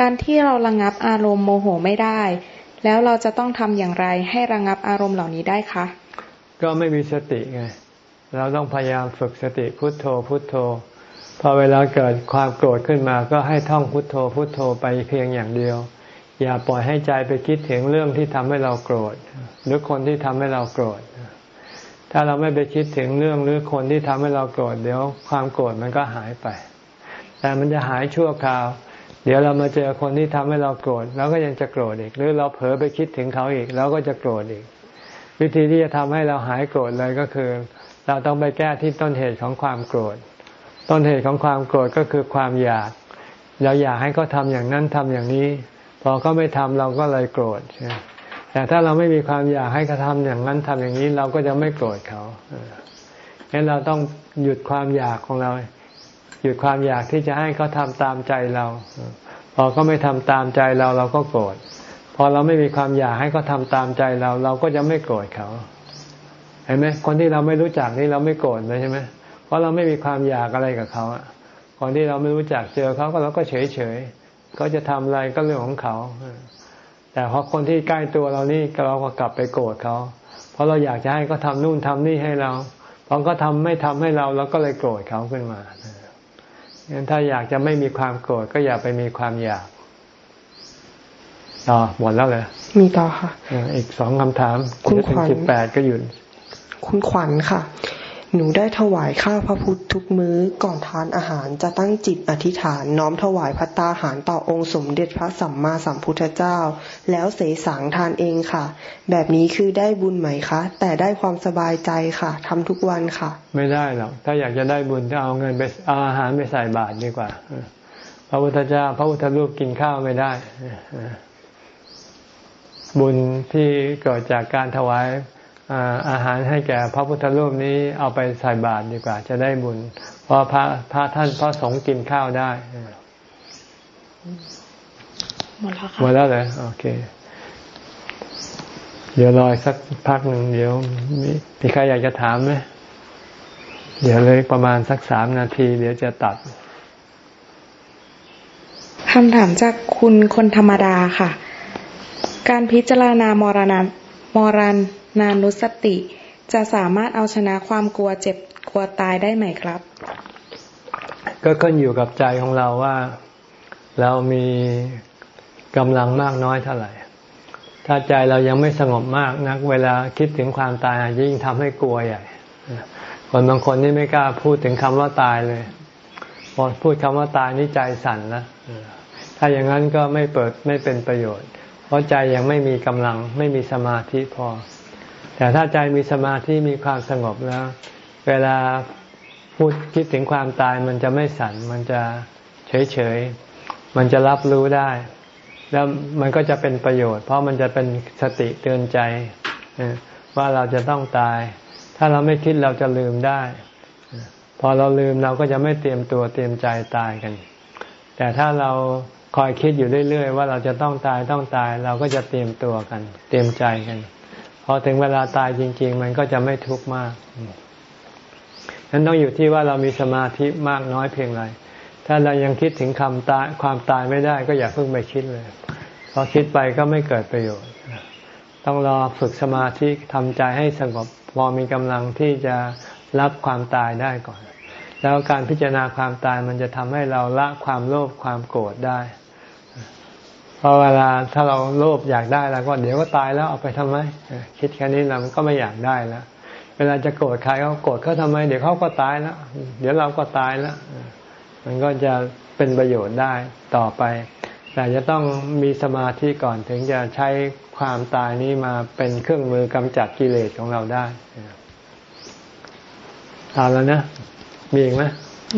การที่เราระงับอารมณ์โมโหไม่ได้ แล้วเราจะต้องทำอย่างไรให้ระงับอารมณ์เหล่านี้ได้คะ ก็ไม่มีสติไง เราต้องพยายามฝึกสติพุทโธพุทโธ พอเวลาเกิดความโกรธขึ้นมาก็ให้ท่องพุทโธพุทโธไปเพียงอย่างเดียว อย่าปล่อยให้ใจไปคิดถึงเรื่องที่ทำให้เราโกรธ หรือคนที่ทำให้เราโกรธ ถ้าเราไม่ไปคิดถึงเรื่องหรือคนที่ทำให้เราโกรธเดี๋ยวความโกรธมันก็หายไป แต่มันจะหายชั่วคราว เดี๋ยวเรามาเจอคนที่ทำให้เราโกรธเราก็ยังจะโกรธอีก หรือเราเผลอไปคิดถึงเขาอีกเราก็จะโกรธอีก วิธีที่จะทำให้เราหายโกรธเลยก็คือ เราต้องไปแก้ที่ต้นเหตุของความโกรธ ต้นเหตุของความโกรธก็คือความอยาก เราอยากให้เขาทาอย่างนั้นทำอย่างนี้ อเขาไม่ทำเราก็เลยโกรธแต่ถ้าเราไม่มีความอยากให้เขาทาอย่างนั้นทำอย่างนี้เราก็จะไม่โกรธเขาเงั้นเราต้องหยุดความอยากของเรา หยุดความอยากที่จะให้เขาทาตามใจเรา พอเขาไม่ทำตามใจเราเราก็โกรธพอเราไม่มีความอยากให้เขาทาตามใจเรา เราก็จะไม่โกรธเขาเห็นไหมคนที่เราไม่รู้จักนี่เราไม่โกรธเลยใช่ไหมเพราะเราไม่มีความอยากอะไรกับเขาอะคนที่เราไม่รู้จักเจอเขาก็เราก็เฉยเฉย เขาจะทำอะไรก็เรื่องของเขา แต่พอคนที่ใกล้ตัวเรานี่เราก็กลับไปโกรธเขา เพราะเราอยากจะให้เขาทานู่นทำนี่ให้เราพอเขาทาไม่ทำให้เราเราก็เลยโกรธเขาขึ้นมางั้นถ้าอยากจะไม่มีความโกรธก็อย่าไปมีความอยากต่อหมดแล้วเลยมีต่อค่ะ อีกสองคำถาม คุณขวัญสิบแปดก็หยุด คุณขวัญค่ะ หนูได้ถวายข้าพระพุทธทุกมื้อก่อนทานอาหารจะตั้งจิตอธิษฐานน้อมถวายพัตตาหารต่อองค์สมเด็จพระสัมมาสัมพุทธเจ้า แล้วเสสางทานเองค่ะ แบบนี้คือได้บุญไหมคะ แต่ได้ความสบายใจค่ะทำทุกวันค่ะ ไม่ได้หรอกถ้าอยากจะได้บุญก็เอาเงินไปเอาอาหารไปใส่บาตรดีกว่า พระพุทธเจ้า พระพุทธรูปกินข้าวไม่ได้บุญที่เกิดจากการถวาย อาหารให้แก่พระพุทธรูปนี้เอาไปใส่บาตรดีกว่า จะได้บุญ เพราะพระพระท่านพระสงฆ์กินข้าวได้หมดแล้วค่ะหมดแล้วเลยโอเค เดี๋ยวรอสักพักหนึ่งเดี๋ยวมีมีใครอยากจะถามไหมเดี๋ยวเลยประมาณสักสามนาที เดี๋ยวจะตัดคำถามจากคุณคนธรรมดาค่ะ การพิจารณามรณะมรณ นานุสติ จะสามารถเอาชนะความกลัวเจ็บกลัวตายได้ไหมครับ ก็ขึ้นอยู่กับใจของเราว่าเรามีกำลังมากน้อยเท่าไหร่ ถ้าใจเรายังไม่สงบมากนัก เวลาคิดถึงความตายยิ่งทำให้กลัวใหญ่คนบางคนนี่ไม่กล้าพูดถึงคำว่าตายเลยพอพูดคำว่าตายนี่ใจสั่นนะถ้าอย่างนั้นก็ไม่เปิดไม่เป็นประโยชน์ เพเพราะใจยังไม่มีกำลังไม่มีสมาธิพอ แต่ถ้าใจมีสมาธิมีความสงบแล้ว เวลาพูดคิดถึงความตายมันจะไม่สั่นมันจะเฉยเฉยมันจะรับรู้ได้ แล้วมันก็จะเป็นประโยชน์ เพราะมันจะเป็นสติเตือนใจว่าเราจะต้องตาย ถ้าเราไม่คิดเราจะลืมได้ พอเราลืมเราก็จะไม่เตรียมตัวเตรียมใจตายกัน แต่ถ้าเราคอยคิดอยู่เรื่อยๆว่าเราจะต้องตายต้องตาย เราก็จะเตรียมตัวกัน เตรียมใจกัน อถึงเวลาตายจริง ๆ มันก็จะไม่ทุกข์มากนั้นต้องอยู่ที่ว่าเรามีสมาธิมากน้อยเพียงไร ถ้าเรายังคิดถึงคำตายความตายไม่ได้ ก็อย่าเพิ่งไปคิดเลย พอคิดไปก็ไม่เกิดประโยชน์ ต้องรอฝึกสมาธิทำใจให้สงบพอมีกำลังที่จะรับความตายได้ก่อน แล้วการพิจารณาความตายมันจะทำให้เราละความโลภความโกรธได้ พอเวลาถ้าเราโลภอยากได้แล้วก็เดี๋ยวก็ตายแล้วเอาไปทำไม คิดแค่นี้เราก็ไม่อยากได้แล้ว เวลาจะโกรธใครเขาโกรธเขาทำไม เดี๋ยวเขาก็ตายแล้ว เดี๋ยวเราก็ตายแล้ว มันก็จะเป็นประโยชน์ได้ต่อไป แต่จะต้องมีสมาธิก่อนถึงจะใช้ความตายนี้มาเป็นเครื่องมือกำจัดกิเลสของเราได้เอาแล้วนะ มีอีกไหม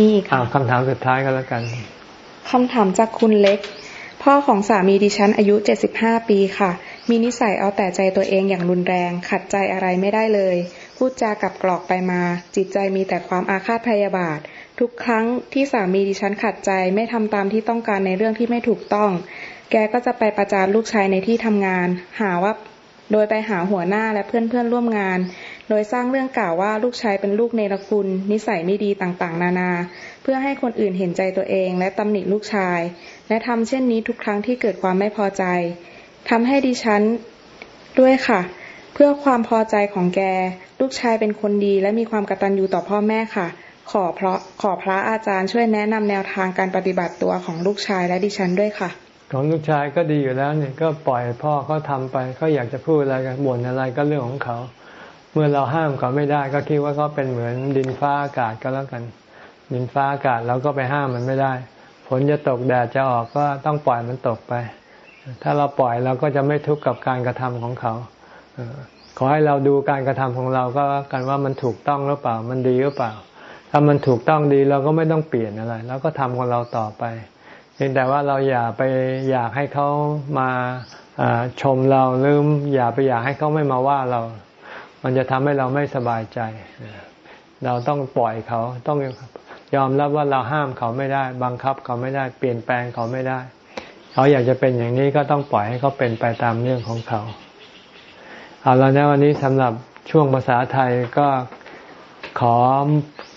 มีค่ะคำถามสุดท้ายก็แล้วกันคำถามจากคุณเล็ก พ่อของสามีดิฉันอายุเจ็ดสิบห้าปีค่ะ มีนิสัยเอาแต่ใจตัวเองอย่างรุนแรง ขัดใจอะไรไม่ได้เลย พูดจากับกรอกไปมา จิตใจมีแต่ความอาฆาตพยาบาท ทุกครั้งที่สามีดิฉันขัดใจไม่ทำตามที่ต้องการในเรื่องที่ไม่ถูกต้อง แกก็จะไปประจานลูกชายในที่ทำงาน หาว่า โดยไปหาหัวหน้าและเพื่อนๆร่วมงาน โดยสร้างเรื่องกล่าวว่าลูกชายเป็นลูกเนรคุณ นิสัยไม่ดีต่างๆ นานา เพื่อให้คนอื่นเห็นใจตัวเองและตำหนิลูกชาย และทำเช่นนี้ทุกครั้งที่เกิดความไม่พอใจทำให้ดิฉันด้วยค่ะ เพื่อความพอใจของแก ลูกชายเป็นคนดีและมีความกตัญญูต่อพ่อแม่ค่ะ ขอเพราะขอพระอาจารย์ช่วยแนะนำแนวทางการปฏิบัติตัวของลูกชายและดิฉันด้วยค่ะ ของลูกชายก็ดีอยู่แล้วเนี่ยก็ปล่อยพ่อเขาทาไปเขาอยากจะพูดอะไรกันบ่นอะไรก็เรื่องของเขา เมื่อเราห้ามเขาไม่ได้ก็คิดว่าเขาเป็นเหมือนดินฟ้าอากาศก็แล้วกัน ดินฟ้าอากาศเราก็ไปห้ามมันไม่ได้ ฝนจะตกแดดจะออกก็ต้องปล่อยมันตกไป ถ้าเราปล่อยเราก็จะไม่ทุกข์กับการกระทำของเขาขอให้เราดูการกระทำของเราก็กันว่ามันถูกต้องหรือเปล่า มันดีหรือเปล่า ถ้ามันถูกต้องดีเราก็ไม่ต้องเปลี่ยนอะไรเราก็ทำของเราต่อไปเพียงแต่ว่าเราอย่าไปอยากให้เขามาชมเราหรืออย่าไปอยากให้เขาไม่มาว่าเรา มันจะทำให้เราไม่สบายใจ เราต้องปล่อยเขาต้อง ยอมรับว่าเราห้ามเขาไม่ได้ บังคับเขาไม่ได้ เปลี่ยนแปลงเขาไม่ได้ เขาอยากจะเป็นอย่างนี้ก็ต้องปล่อยให้เขาเป็นไปตามเรื่องของเขา เอาแล้วนะวันนี้สำหรับช่วงภาษาไทยก็ขอ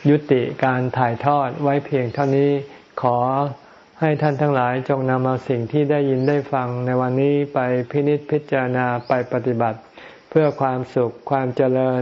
ยุติการถ่ายทอดไว้เพียงเท่านี้ขอให้ท่านทั้งหลายจงนำเอาสิ่งที่ได้ยินได้ฟังในวันนี้ไปพินิจพิจารณาไปปฏิบัติ เพื่อความสุขความเจริญ